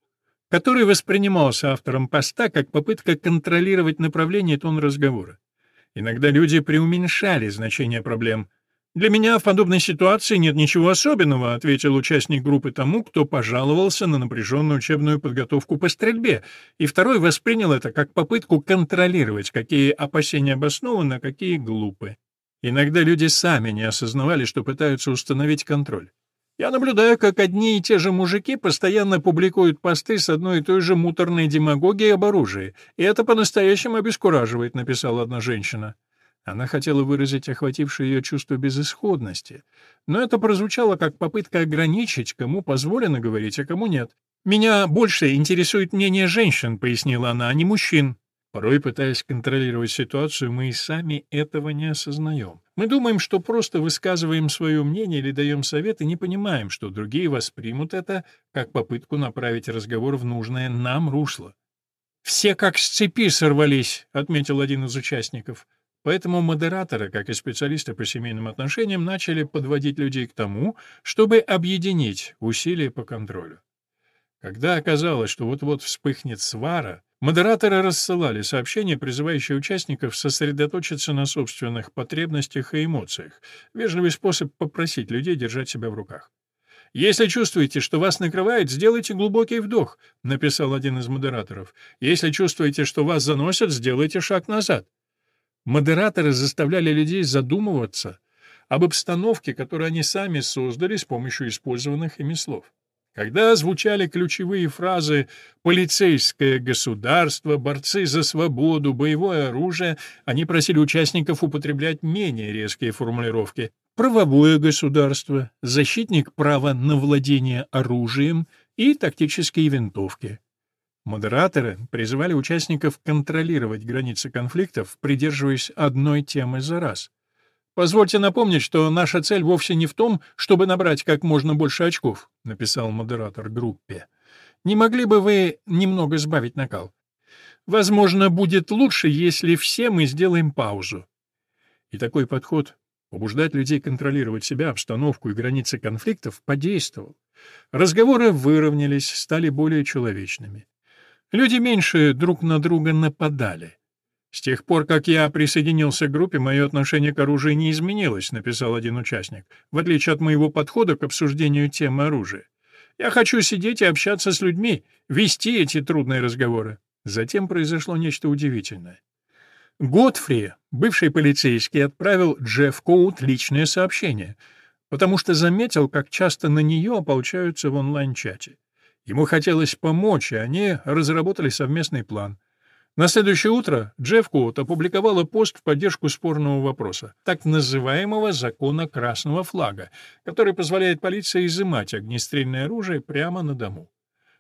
который воспринимался автором поста как попытка контролировать направление тон разговора. Иногда люди преуменьшали значение проблем. «Для меня в подобной ситуации нет ничего особенного», ответил участник группы тому, кто пожаловался на напряженную учебную подготовку по стрельбе, и второй воспринял это как попытку контролировать, какие опасения обоснованы, а какие глупы. Иногда люди сами не осознавали, что пытаются установить контроль. Я наблюдаю, как одни и те же мужики постоянно публикуют посты с одной и той же муторной демагогией об оружии, и это по-настоящему обескураживает, написала одна женщина. Она хотела выразить охватившее ее чувство безысходности, но это прозвучало как попытка ограничить, кому позволено говорить, а кому нет. «Меня больше интересует мнение женщин», — пояснила она, — «а не мужчин». Порой, пытаясь контролировать ситуацию, мы и сами этого не осознаем. Мы думаем, что просто высказываем свое мнение или даем совет, и не понимаем, что другие воспримут это как попытку направить разговор в нужное нам русло. «Все как с цепи сорвались», — отметил один из участников. Поэтому модераторы, как и специалисты по семейным отношениям, начали подводить людей к тому, чтобы объединить усилия по контролю. Когда оказалось, что вот-вот вспыхнет свара, Модераторы рассылали сообщения, призывающие участников сосредоточиться на собственных потребностях и эмоциях. Вежливый способ попросить людей держать себя в руках. «Если чувствуете, что вас накрывает, сделайте глубокий вдох», — написал один из модераторов. «Если чувствуете, что вас заносят, сделайте шаг назад». Модераторы заставляли людей задумываться об обстановке, которую они сами создали с помощью использованных ими слов. Когда звучали ключевые фразы «полицейское государство», «борцы за свободу», «боевое оружие», они просили участников употреблять менее резкие формулировки. «Правовое государство», «защитник права на владение оружием» и «тактические винтовки». Модераторы призывали участников контролировать границы конфликтов, придерживаясь одной темы за раз — «Позвольте напомнить, что наша цель вовсе не в том, чтобы набрать как можно больше очков», — написал модератор группе. «Не могли бы вы немного сбавить накал? Возможно, будет лучше, если все мы сделаем паузу». И такой подход побуждать людей контролировать себя, обстановку и границы конфликтов подействовал. Разговоры выровнялись, стали более человечными. Люди меньше друг на друга нападали. «С тех пор, как я присоединился к группе, мое отношение к оружию не изменилось», — написал один участник, в отличие от моего подхода к обсуждению темы оружия. «Я хочу сидеть и общаться с людьми, вести эти трудные разговоры». Затем произошло нечто удивительное. Готфри, бывший полицейский, отправил Джефф Коут личное сообщение, потому что заметил, как часто на нее ополчаются в онлайн-чате. Ему хотелось помочь, и они разработали совместный план — на следующее утро Джефф Коут опубликовала пост в поддержку спорного вопроса, так называемого закона красного флага, который позволяет полиции изымать огнестрельное оружие прямо на дому.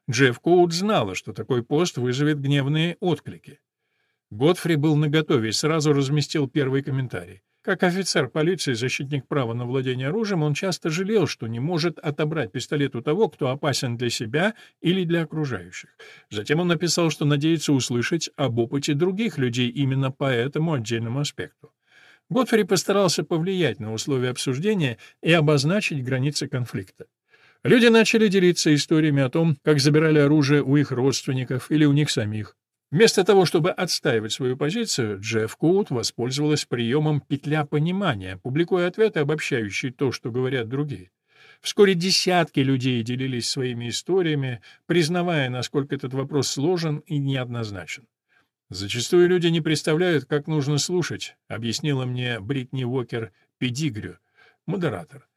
Джефф Коут знала, что такой пост вызовет гневные отклики. Готфри был наготове и сразу разместил первый комментарий. Как офицер полиции, защитник права на владение оружием, он часто жалел, что не может отобрать пистолет у того, кто опасен для себя или для окружающих. Затем он написал, что надеется услышать об опыте других людей именно по этому отдельному аспекту. Готфри постарался повлиять на условия обсуждения и обозначить границы конфликта. Люди начали делиться историями о том, как забирали оружие у их родственников или у них самих. Вместо того, чтобы отстаивать свою позицию, Джефф Коут воспользовалась приемом «петля понимания», публикуя ответы, обобщающие то, что говорят другие. Вскоре десятки людей делились своими историями, признавая, насколько этот вопрос сложен и неоднозначен. «Зачастую люди не представляют, как нужно слушать», — объяснила мне Бритни Уокер Педигрю, модератор.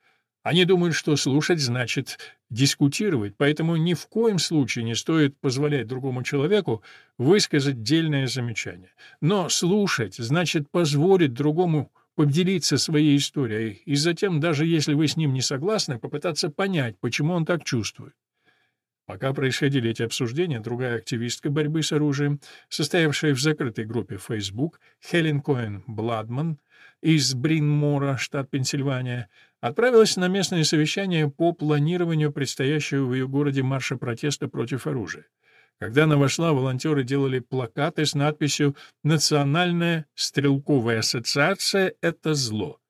Они думают, что слушать значит дискутировать, поэтому ни в коем случае не стоит позволять другому человеку высказать дельное замечание. Но слушать значит позволить другому поделиться своей историей, и затем, даже если вы с ним не согласны, попытаться понять, почему он так чувствует. Пока происходили эти обсуждения, другая активистка борьбы с оружием, состоявшая в закрытой группе Facebook, Хелен Коэн Бладман из Бринмора, штат Пенсильвания, отправилась на местное совещание по планированию предстоящего в ее городе марша протеста против оружия. Когда она вошла, волонтеры делали плакаты с надписью «Национальная стрелковая ассоциация — это зло».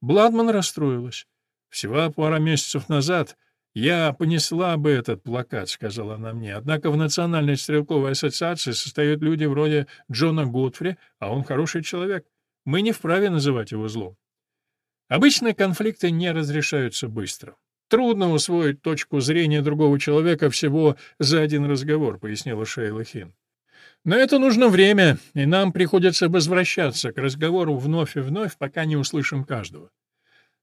Бладман расстроилась. Всего пара месяцев назад «Я понесла бы этот плакат», — сказала она мне. «Однако в Национальной стрелковой ассоциации состоят люди вроде Джона Готфри, а он хороший человек. Мы не вправе называть его злом». Обычно конфликты не разрешаются быстро. Трудно усвоить точку зрения другого человека всего за один разговор, пояснила Шейла Хин. Но это нужно время, и нам приходится возвращаться к разговору вновь и вновь, пока не услышим каждого.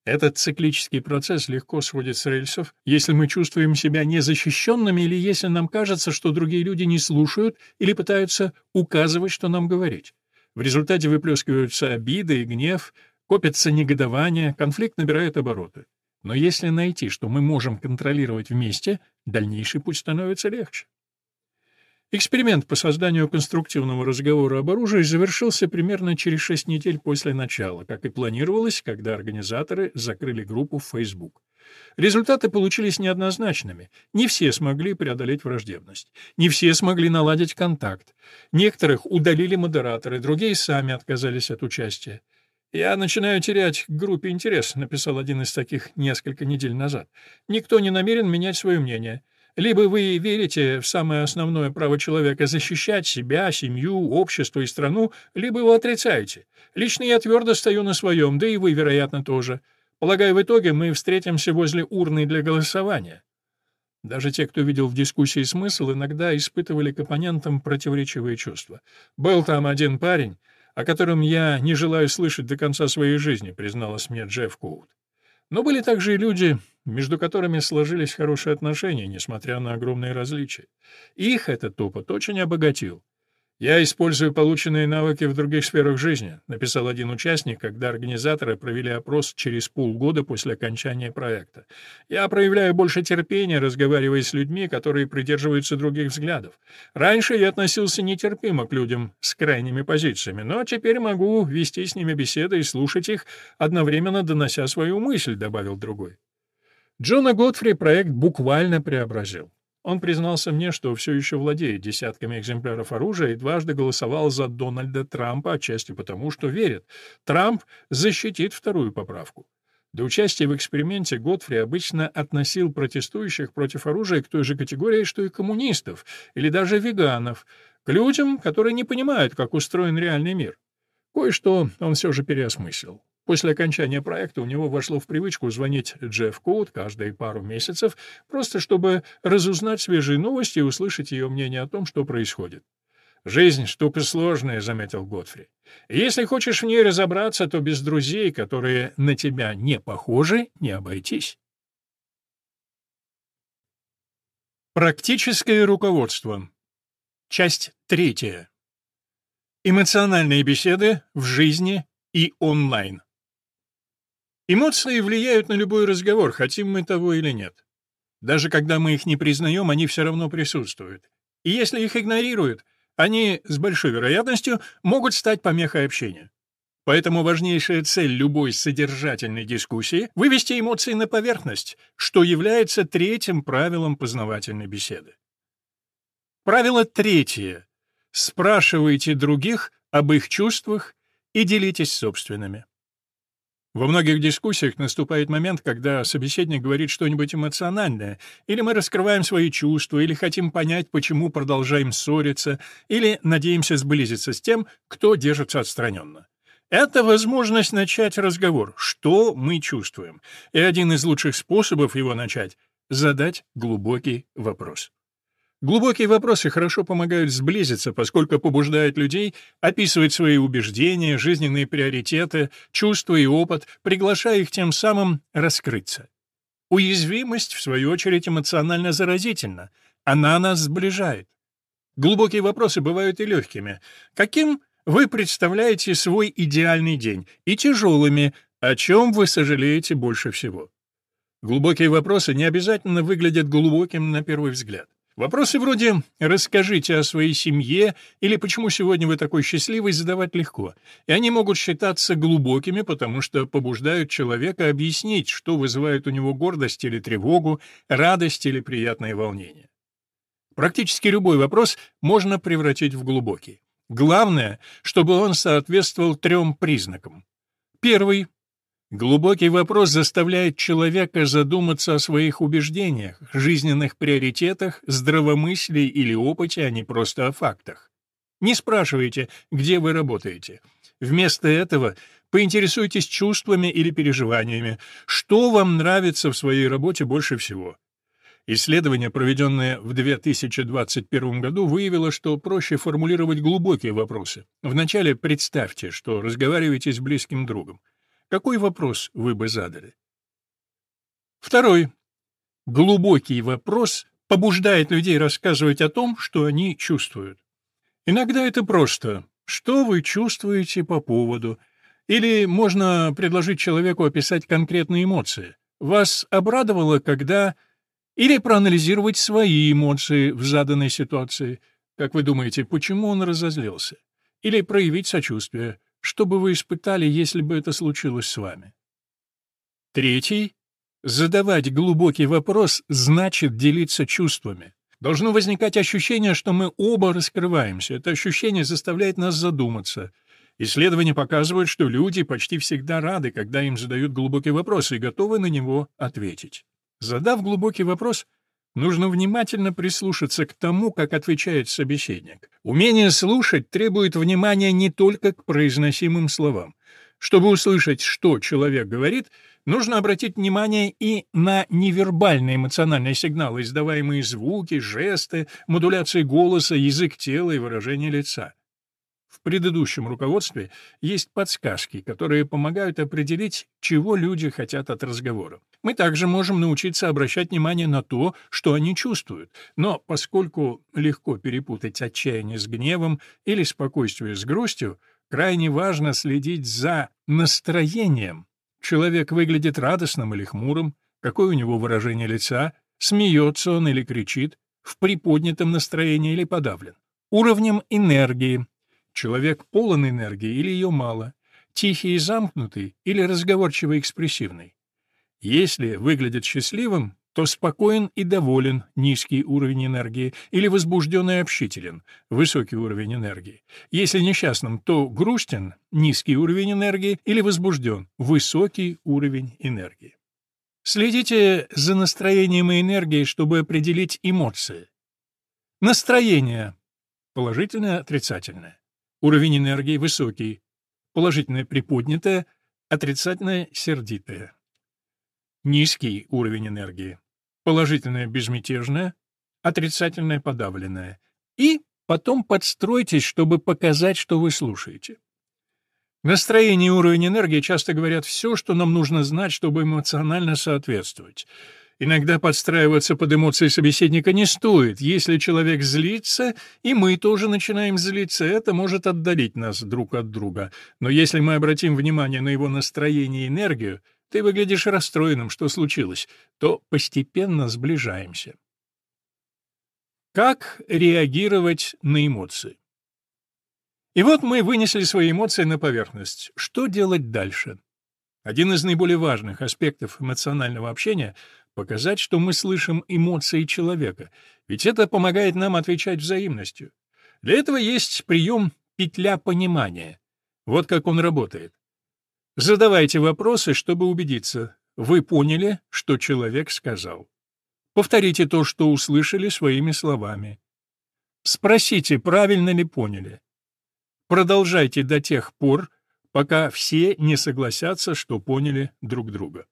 Этот циклический процесс легко сводит с рельсов, если мы чувствуем себя незащищенными или если нам кажется, что другие люди не слушают или пытаются указывать, что нам говорить. В результате выплескиваются обиды и гнев, копится негодование, конфликт набирает обороты. Но если найти, что мы можем контролировать вместе, дальнейший путь становится легче. Эксперимент по созданию конструктивного разговора об оружии завершился примерно через шесть недель после начала, как и планировалось, когда организаторы закрыли группу в Facebook. Результаты получились неоднозначными. Не все смогли преодолеть враждебность. Не все смогли наладить контакт. Некоторых удалили модераторы, другие сами отказались от участия. «Я начинаю терять к группе интерес», — написал один из таких несколько недель назад. «Никто не намерен менять свое мнение». Либо вы верите в самое основное право человека защищать себя, семью, общество и страну, либо его отрицаете. Лично я твердо стою на своем, да и вы, вероятно, тоже. Полагаю, в итоге мы встретимся возле урны для голосования. Даже те, кто видел в дискуссии смысл, иногда испытывали к оппонентам противоречивые чувства. Был там один парень, о котором я не желаю слышать до конца своей жизни, призналась мне Джефф Коут. Но были также и люди, между которыми сложились хорошие отношения, несмотря на огромные различия. Их этот опыт очень обогатил. «Я использую полученные навыки в других сферах жизни», — написал один участник, когда организаторы провели опрос через полгода после окончания проекта. «Я проявляю больше терпения, разговаривая с людьми, которые придерживаются других взглядов. Раньше я относился нетерпимо к людям с крайними позициями, но теперь могу вести с ними беседы и слушать их, одновременно донося свою мысль», — добавил другой. Джона Готфри проект буквально преобразил. Он признался мне, что все еще владеет десятками экземпляров оружия и дважды голосовал за Дональда Трампа, отчасти потому, что верит. Трамп защитит вторую поправку. До участия в эксперименте Готфри обычно относил протестующих против оружия к той же категории, что и коммунистов, или даже веганов, к людям, которые не понимают, как устроен реальный мир. Кое-что он все же переосмыслил. После окончания проекта у него вошло в привычку звонить Джефф Коут каждые пару месяцев, просто чтобы разузнать свежие новости и услышать ее мнение о том, что происходит. «Жизнь — штука сложная», — заметил Готфри. «Если хочешь в ней разобраться, то без друзей, которые на тебя не похожи, не обойтись». Практическое руководство. Часть третья. Эмоциональные беседы в жизни и онлайн. Эмоции влияют на любой разговор, хотим мы того или нет. Даже когда мы их не признаем, они все равно присутствуют. И если их игнорируют, они с большой вероятностью могут стать помехой общения. Поэтому важнейшая цель любой содержательной дискуссии — вывести эмоции на поверхность, что является третьим правилом познавательной беседы. Правило третье. Спрашивайте других об их чувствах и делитесь собственными. Во многих дискуссиях наступает момент, когда собеседник говорит что-нибудь эмоциональное, или мы раскрываем свои чувства, или хотим понять, почему продолжаем ссориться, или надеемся сблизиться с тем, кто держится отстраненно. Это возможность начать разговор, что мы чувствуем. И один из лучших способов его начать — задать глубокий вопрос. Глубокие вопросы хорошо помогают сблизиться, поскольку побуждают людей описывать свои убеждения, жизненные приоритеты, чувства и опыт, приглашая их тем самым раскрыться. Уязвимость, в свою очередь, эмоционально заразительна. Она нас сближает. Глубокие вопросы бывают и легкими. Каким вы представляете свой идеальный день, и тяжелыми, о чем вы сожалеете больше всего. Глубокие вопросы не обязательно выглядят глубоким на первый взгляд. Вопросы вроде «расскажите о своей семье» или «почему сегодня вы такой счастливый» задавать легко, и они могут считаться глубокими, потому что побуждают человека объяснить, что вызывает у него гордость или тревогу, радость или приятное волнение. Практически любой вопрос можно превратить в глубокий. Главное, чтобы он соответствовал трем признакам. Первый. Глубокий вопрос заставляет человека задуматься о своих убеждениях, жизненных приоритетах, здравомыслии или опыте, а не просто о фактах. Не спрашивайте, где вы работаете. Вместо этого поинтересуйтесь чувствами или переживаниями, что вам нравится в своей работе больше всего. Исследование, проведенное в 2021 году, выявило, что проще формулировать глубокие вопросы. Вначале представьте, что разговариваете с близким другом. Какой вопрос вы бы задали? Второй. Глубокий вопрос побуждает людей рассказывать о том, что они чувствуют. Иногда это просто «что вы чувствуете по поводу?» Или можно предложить человеку описать конкретные эмоции. Вас обрадовало, когда или проанализировать свои эмоции в заданной ситуации. Как вы думаете, почему он разозлился? Или проявить сочувствие. Что бы вы испытали, если бы это случилось с вами? Третий. Задавать глубокий вопрос значит делиться чувствами. Должно возникать ощущение, что мы оба раскрываемся. Это ощущение заставляет нас задуматься. Исследования показывают, что люди почти всегда рады, когда им задают глубокий вопрос и готовы на него ответить. Задав глубокий вопрос, нужно внимательно прислушаться к тому, как отвечает собеседник. Умение слушать требует внимания не только к произносимым словам. Чтобы услышать, что человек говорит, нужно обратить внимание и на невербальные эмоциональные сигналы, издаваемые звуки, жесты, модуляции голоса, язык тела и выражение лица. Предыдущем руководстве есть подсказки, которые помогают определить, чего люди хотят от разговора. Мы также можем научиться обращать внимание на то, что они чувствуют, но поскольку легко перепутать отчаяние с гневом или спокойствие с грустью, крайне важно следить за настроением. Человек выглядит радостным или хмурым, какое у него выражение лица, смеется он или кричит, в приподнятом настроении или подавлен. Уровнем энергии, Человек полон энергии или ее мало, тихий и замкнутый или разговорчивый и экспрессивный. Если выглядит счастливым, то спокоен и доволен, низкий уровень энергии, или возбужден и общителен, высокий уровень энергии. Если несчастным, то грустен, низкий уровень энергии, или возбужден, высокий уровень энергии. Следите за настроением и энергией, чтобы определить эмоции. Настроение – положительное, отрицательное. Уровень энергии высокий. Положительное приподнятое, отрицательное сердитое. Низкий уровень энергии. Положительное безмятежное, отрицательное подавленное. И потом подстройтесь, чтобы показать, что вы слушаете. Настроение и уровень энергии часто говорят все, что нам нужно знать, чтобы эмоционально соответствовать. Иногда подстраиваться под эмоции собеседника не стоит. Если человек злится, и мы тоже начинаем злиться, это может отдалить нас друг от друга. Но если мы обратим внимание на его настроение и энергию, ты выглядишь расстроенным, что случилось, то постепенно сближаемся. Как реагировать на эмоции? И вот мы вынесли свои эмоции на поверхность. Что делать дальше? Один из наиболее важных аспектов эмоционального общения — показать, что мы слышим эмоции человека, ведь это помогает нам отвечать взаимностью. Для этого есть прием «петля понимания». Вот как он работает. Задавайте вопросы, чтобы убедиться, вы поняли, что человек сказал. Повторите то, что услышали своими словами. Спросите, правильно ли поняли. Продолжайте до тех пор, пока все не согласятся, что поняли друг друга.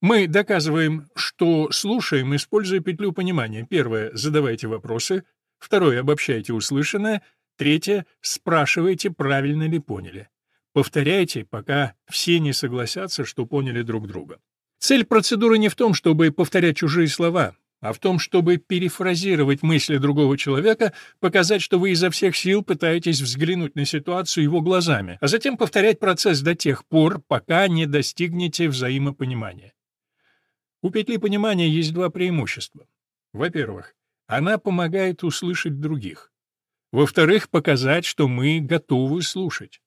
Мы доказываем, что слушаем, используя петлю понимания. Первое — задавайте вопросы. Второе — обобщайте услышанное. Третье — спрашивайте, правильно ли поняли. Повторяйте, пока все не согласятся, что поняли друг друга. Цель процедуры не в том, чтобы повторять чужие слова, а в том, чтобы перефразировать мысли другого человека, показать, что вы изо всех сил пытаетесь взглянуть на ситуацию его глазами, а затем повторять процесс до тех пор, пока не достигнете взаимопонимания. У петли понимания есть два преимущества. Во-первых, она помогает услышать других. Во-вторых, показать, что мы готовы слушать.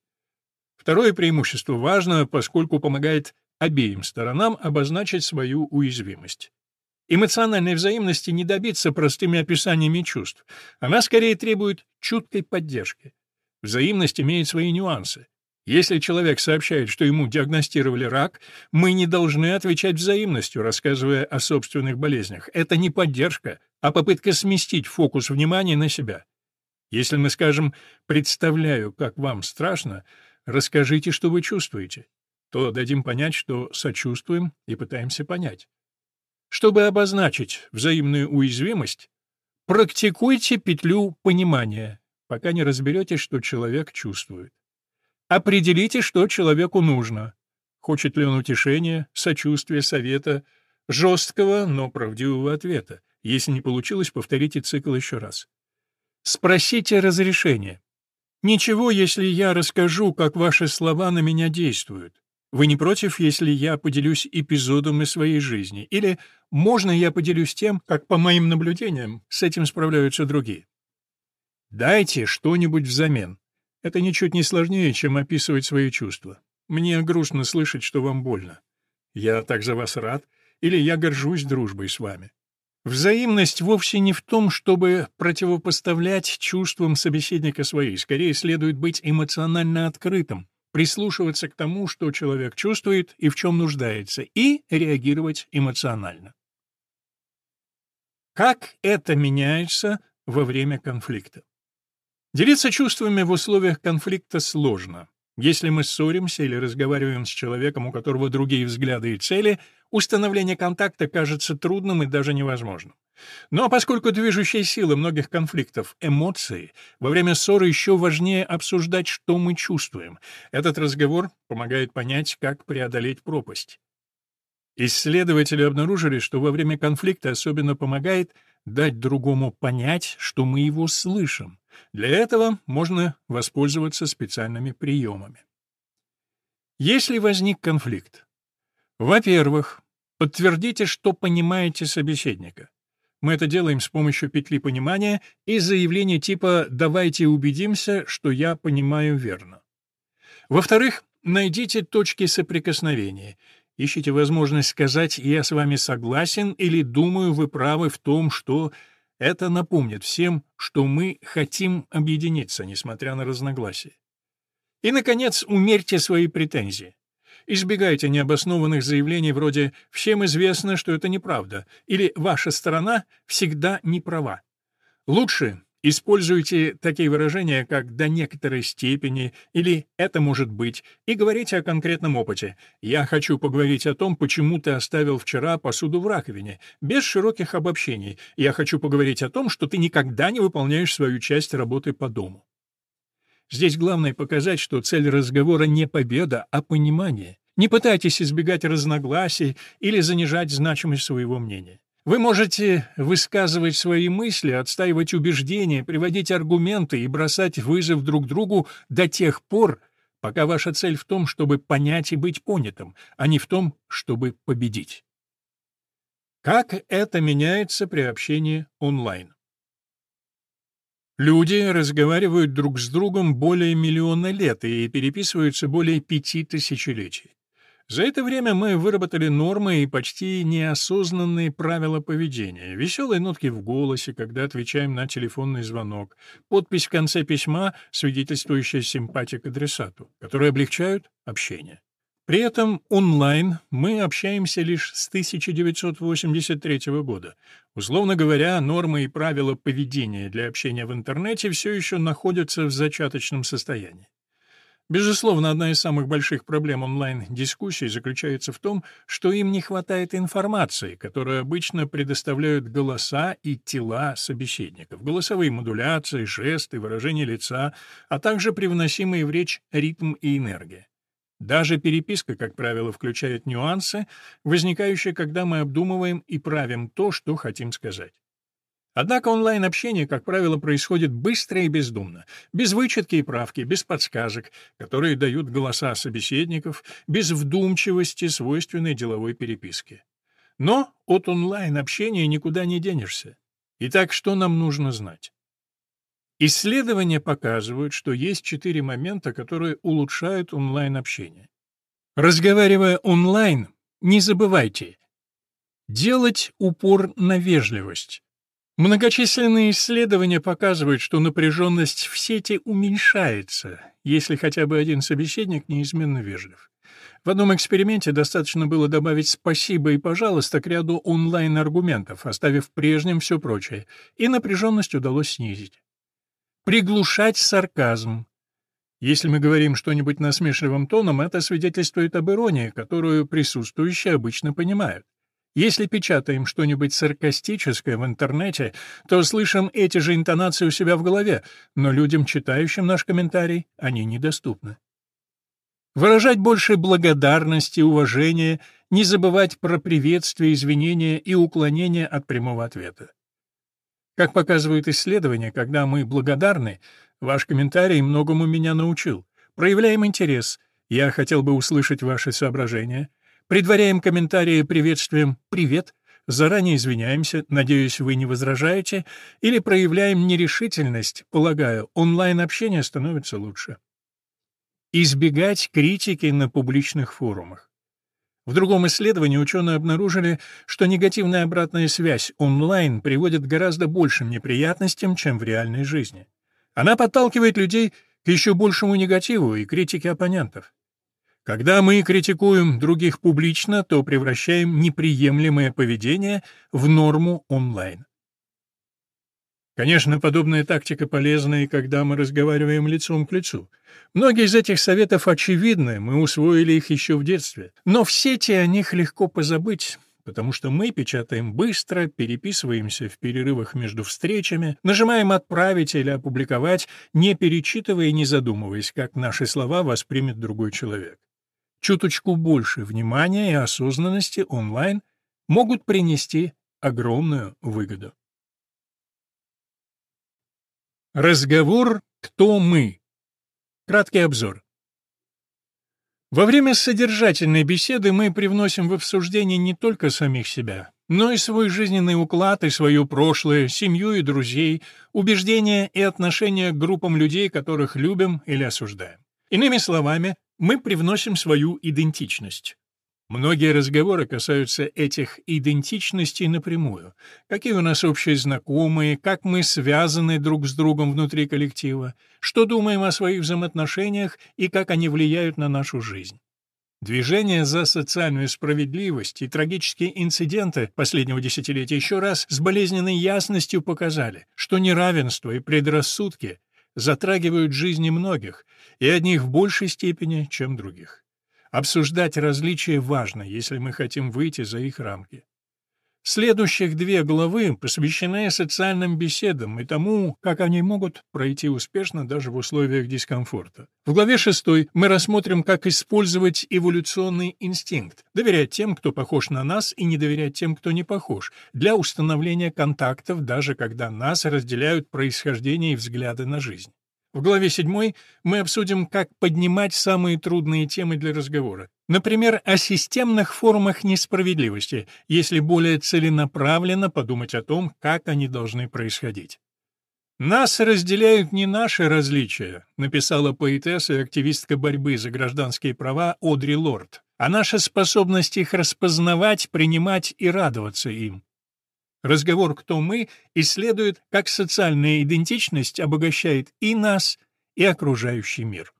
Второе преимущество важно, поскольку помогает обеим сторонам обозначить свою уязвимость. Эмоциональной взаимности не добиться простыми описаниями чувств. Она скорее требует чуткой поддержки. Взаимность имеет свои нюансы. Если человек сообщает, что ему диагностировали рак, мы не должны отвечать взаимностью, рассказывая о собственных болезнях. Это не поддержка, а попытка сместить фокус внимания на себя. Если мы скажем «представляю, как вам страшно», расскажите, что вы чувствуете, то дадим понять, что сочувствуем и пытаемся понять. Чтобы обозначить взаимную уязвимость, практикуйте петлю понимания, пока не разберетесь, что человек чувствует. Определите, что человеку нужно. Хочет ли он утешения, сочувствия, совета, жесткого, но правдивого ответа. Если не получилось, повторите цикл еще раз. Спросите разрешения. Ничего, если я расскажу, как ваши слова на меня действуют. Вы не против, если я поделюсь эпизодом из своей жизни? Или можно я поделюсь тем, как, по моим наблюдениям, с этим справляются другие? Дайте что-нибудь взамен. Это ничуть не сложнее, чем описывать свои чувства. Мне грустно слышать, что вам больно. Я так за вас рад, или я горжусь дружбой с вами. Взаимность вовсе не в том, чтобы противопоставлять чувствам собеседника свои. Скорее, следует быть эмоционально открытым, прислушиваться к тому, что человек чувствует и в чем нуждается, и реагировать эмоционально. Как это меняется во время конфликта? Делиться чувствами в условиях конфликта сложно. Если мы ссоримся или разговариваем с человеком, у которого другие взгляды и цели, установление контакта кажется трудным и даже невозможным. Но поскольку движущая сила многих конфликтов — эмоции, во время ссоры еще важнее обсуждать, что мы чувствуем. Этот разговор помогает понять, как преодолеть пропасть. Исследователи обнаружили, что во время конфликта особенно помогает дать другому понять, что мы его слышим. Для этого можно воспользоваться специальными приемами. Если возник конфликт, во-первых, подтвердите, что понимаете собеседника. Мы это делаем с помощью петли понимания и заявления типа «давайте убедимся, что я понимаю верно». Во-вторых, найдите точки соприкосновения. Ищите возможность сказать «я с вами согласен» или «думаю, вы правы в том, что...» Это напомнит всем, что мы хотим объединиться, несмотря на разногласия. И, наконец, умерьте свои претензии. Избегайте необоснованных заявлений вроде «всем известно, что это неправда» или «ваша сторона всегда не права». Лучше используйте такие выражения, как «до некоторой степени» или «это может быть», и говорите о конкретном опыте. «Я хочу поговорить о том, почему ты оставил вчера посуду в раковине», без широких обобщений. «Я хочу поговорить о том, что ты никогда не выполняешь свою часть работы по дому». Здесь главное показать, что цель разговора не победа, а понимание. Не пытайтесь избегать разногласий или занижать значимость своего мнения. Вы можете высказывать свои мысли, отстаивать убеждения, приводить аргументы и бросать вызов друг другу до тех пор, пока ваша цель в том, чтобы понять и быть понятым, а не в том, чтобы победить. Как это меняется при общении онлайн? Люди разговаривают друг с другом более миллиона лет и переписываются более пяти тысячелетий. За это время мы выработали нормы и почти неосознанные правила поведения. Веселые нотки в голосе, когда отвечаем на телефонный звонок, подпись в конце письма, свидетельствующая симпатию к адресату, которые облегчают общение. При этом онлайн мы общаемся лишь с 1983 года. Условно говоря, нормы и правила поведения для общения в интернете все еще находятся в зачаточном состоянии. Безусловно, одна из самых больших проблем онлайн-дискуссий заключается в том, что им не хватает информации, которую обычно предоставляют голоса и тела собеседников, голосовые модуляции, жесты, выражение лица, а также привносимые в речь ритм и энергия. Даже переписка, как правило, включает нюансы, возникающие, когда мы обдумываем и правим то, что хотим сказать. Однако онлайн-общение, как правило, происходит быстро и бездумно, без вычетки и правки, без подсказок, которые дают голоса собеседников, без вдумчивости, свойственной деловой переписке. Но от онлайн-общения никуда не денешься. Итак, что нам нужно знать? Исследования показывают, что есть четыре момента, которые улучшают онлайн-общение. Разговаривая онлайн, не забывайте делать упор на вежливость, Многочисленные исследования показывают, что напряженность в сети уменьшается, если хотя бы один собеседник неизменно вежлив. В одном эксперименте достаточно было добавить «спасибо» и «пожалуйста» к ряду онлайн-аргументов, оставив прежним все прочее, и напряженность удалось снизить. Приглушать сарказм. Если мы говорим что-нибудь насмешливым тоном, это свидетельствует об иронии, которую присутствующие обычно понимают. Если печатаем что-нибудь саркастическое в интернете, то слышим эти же интонации у себя в голове, но людям, читающим наш комментарий, они недоступны. Выражать больше благодарности, уважения, не забывать про приветствие, извинения и уклонение от прямого ответа. Как показывают исследования, когда мы благодарны, ваш комментарий многому меня научил. Проявляем интерес. Я хотел бы услышать ваши соображения. Предваряем комментарии приветствием «Привет», заранее извиняемся, надеюсь, вы не возражаете, или проявляем нерешительность, полагаю, онлайн-общение становится лучше. Избегать критики на публичных форумах. В другом исследовании ученые обнаружили, что негативная обратная связь онлайн приводит к гораздо большим неприятностям, чем в реальной жизни. Она подталкивает людей к еще большему негативу и критике оппонентов. Когда мы критикуем других публично, то превращаем неприемлемое поведение в норму онлайн. Конечно, подобная тактика полезна и когда мы разговариваем лицом к лицу. Многие из этих советов очевидны, мы усвоили их еще в детстве. Но в сети о них легко позабыть, потому что мы печатаем быстро, переписываемся в перерывах между встречами, нажимаем «отправить» или «опубликовать», не перечитывая и не задумываясь, как наши слова воспримет другой человек чуточку больше внимания и осознанности онлайн могут принести огромную выгоду. Разговор «Кто мы?» Краткий обзор. Во время содержательной беседы мы привносим в обсуждение не только самих себя, но и свой жизненный уклад и свое прошлое, семью и друзей, убеждения и отношения к группам людей, которых любим или осуждаем. Иными словами, мы привносим свою идентичность. Многие разговоры касаются этих идентичностей напрямую. Какие у нас общие знакомые, как мы связаны друг с другом внутри коллектива, что думаем о своих взаимоотношениях и как они влияют на нашу жизнь. Движение за социальную справедливость и трагические инциденты последнего десятилетия еще раз с болезненной ясностью показали, что неравенство и предрассудки затрагивают жизни многих, и одних в большей степени, чем других. Обсуждать различия важно, если мы хотим выйти за их рамки. Следующих две главы посвящены социальным беседам и тому, как они могут пройти успешно даже в условиях дискомфорта. В главе шестой мы рассмотрим, как использовать эволюционный инстинкт, доверять тем, кто похож на нас, и не доверять тем, кто не похож, для установления контактов, даже когда нас разделяют происхождение и взгляды на жизнь. В главе 7 мы обсудим, как поднимать самые трудные темы для разговора. Например, о системных формах несправедливости, если более целенаправленно подумать о том, как они должны происходить. «Нас разделяют не наши различия», — написала поэтесса и активистка борьбы за гражданские права Одри Лорд, «а наша способность их распознавать, принимать и радоваться им». Разговор «Кто мы» исследует, как социальная идентичность обогащает и нас, и окружающий мир.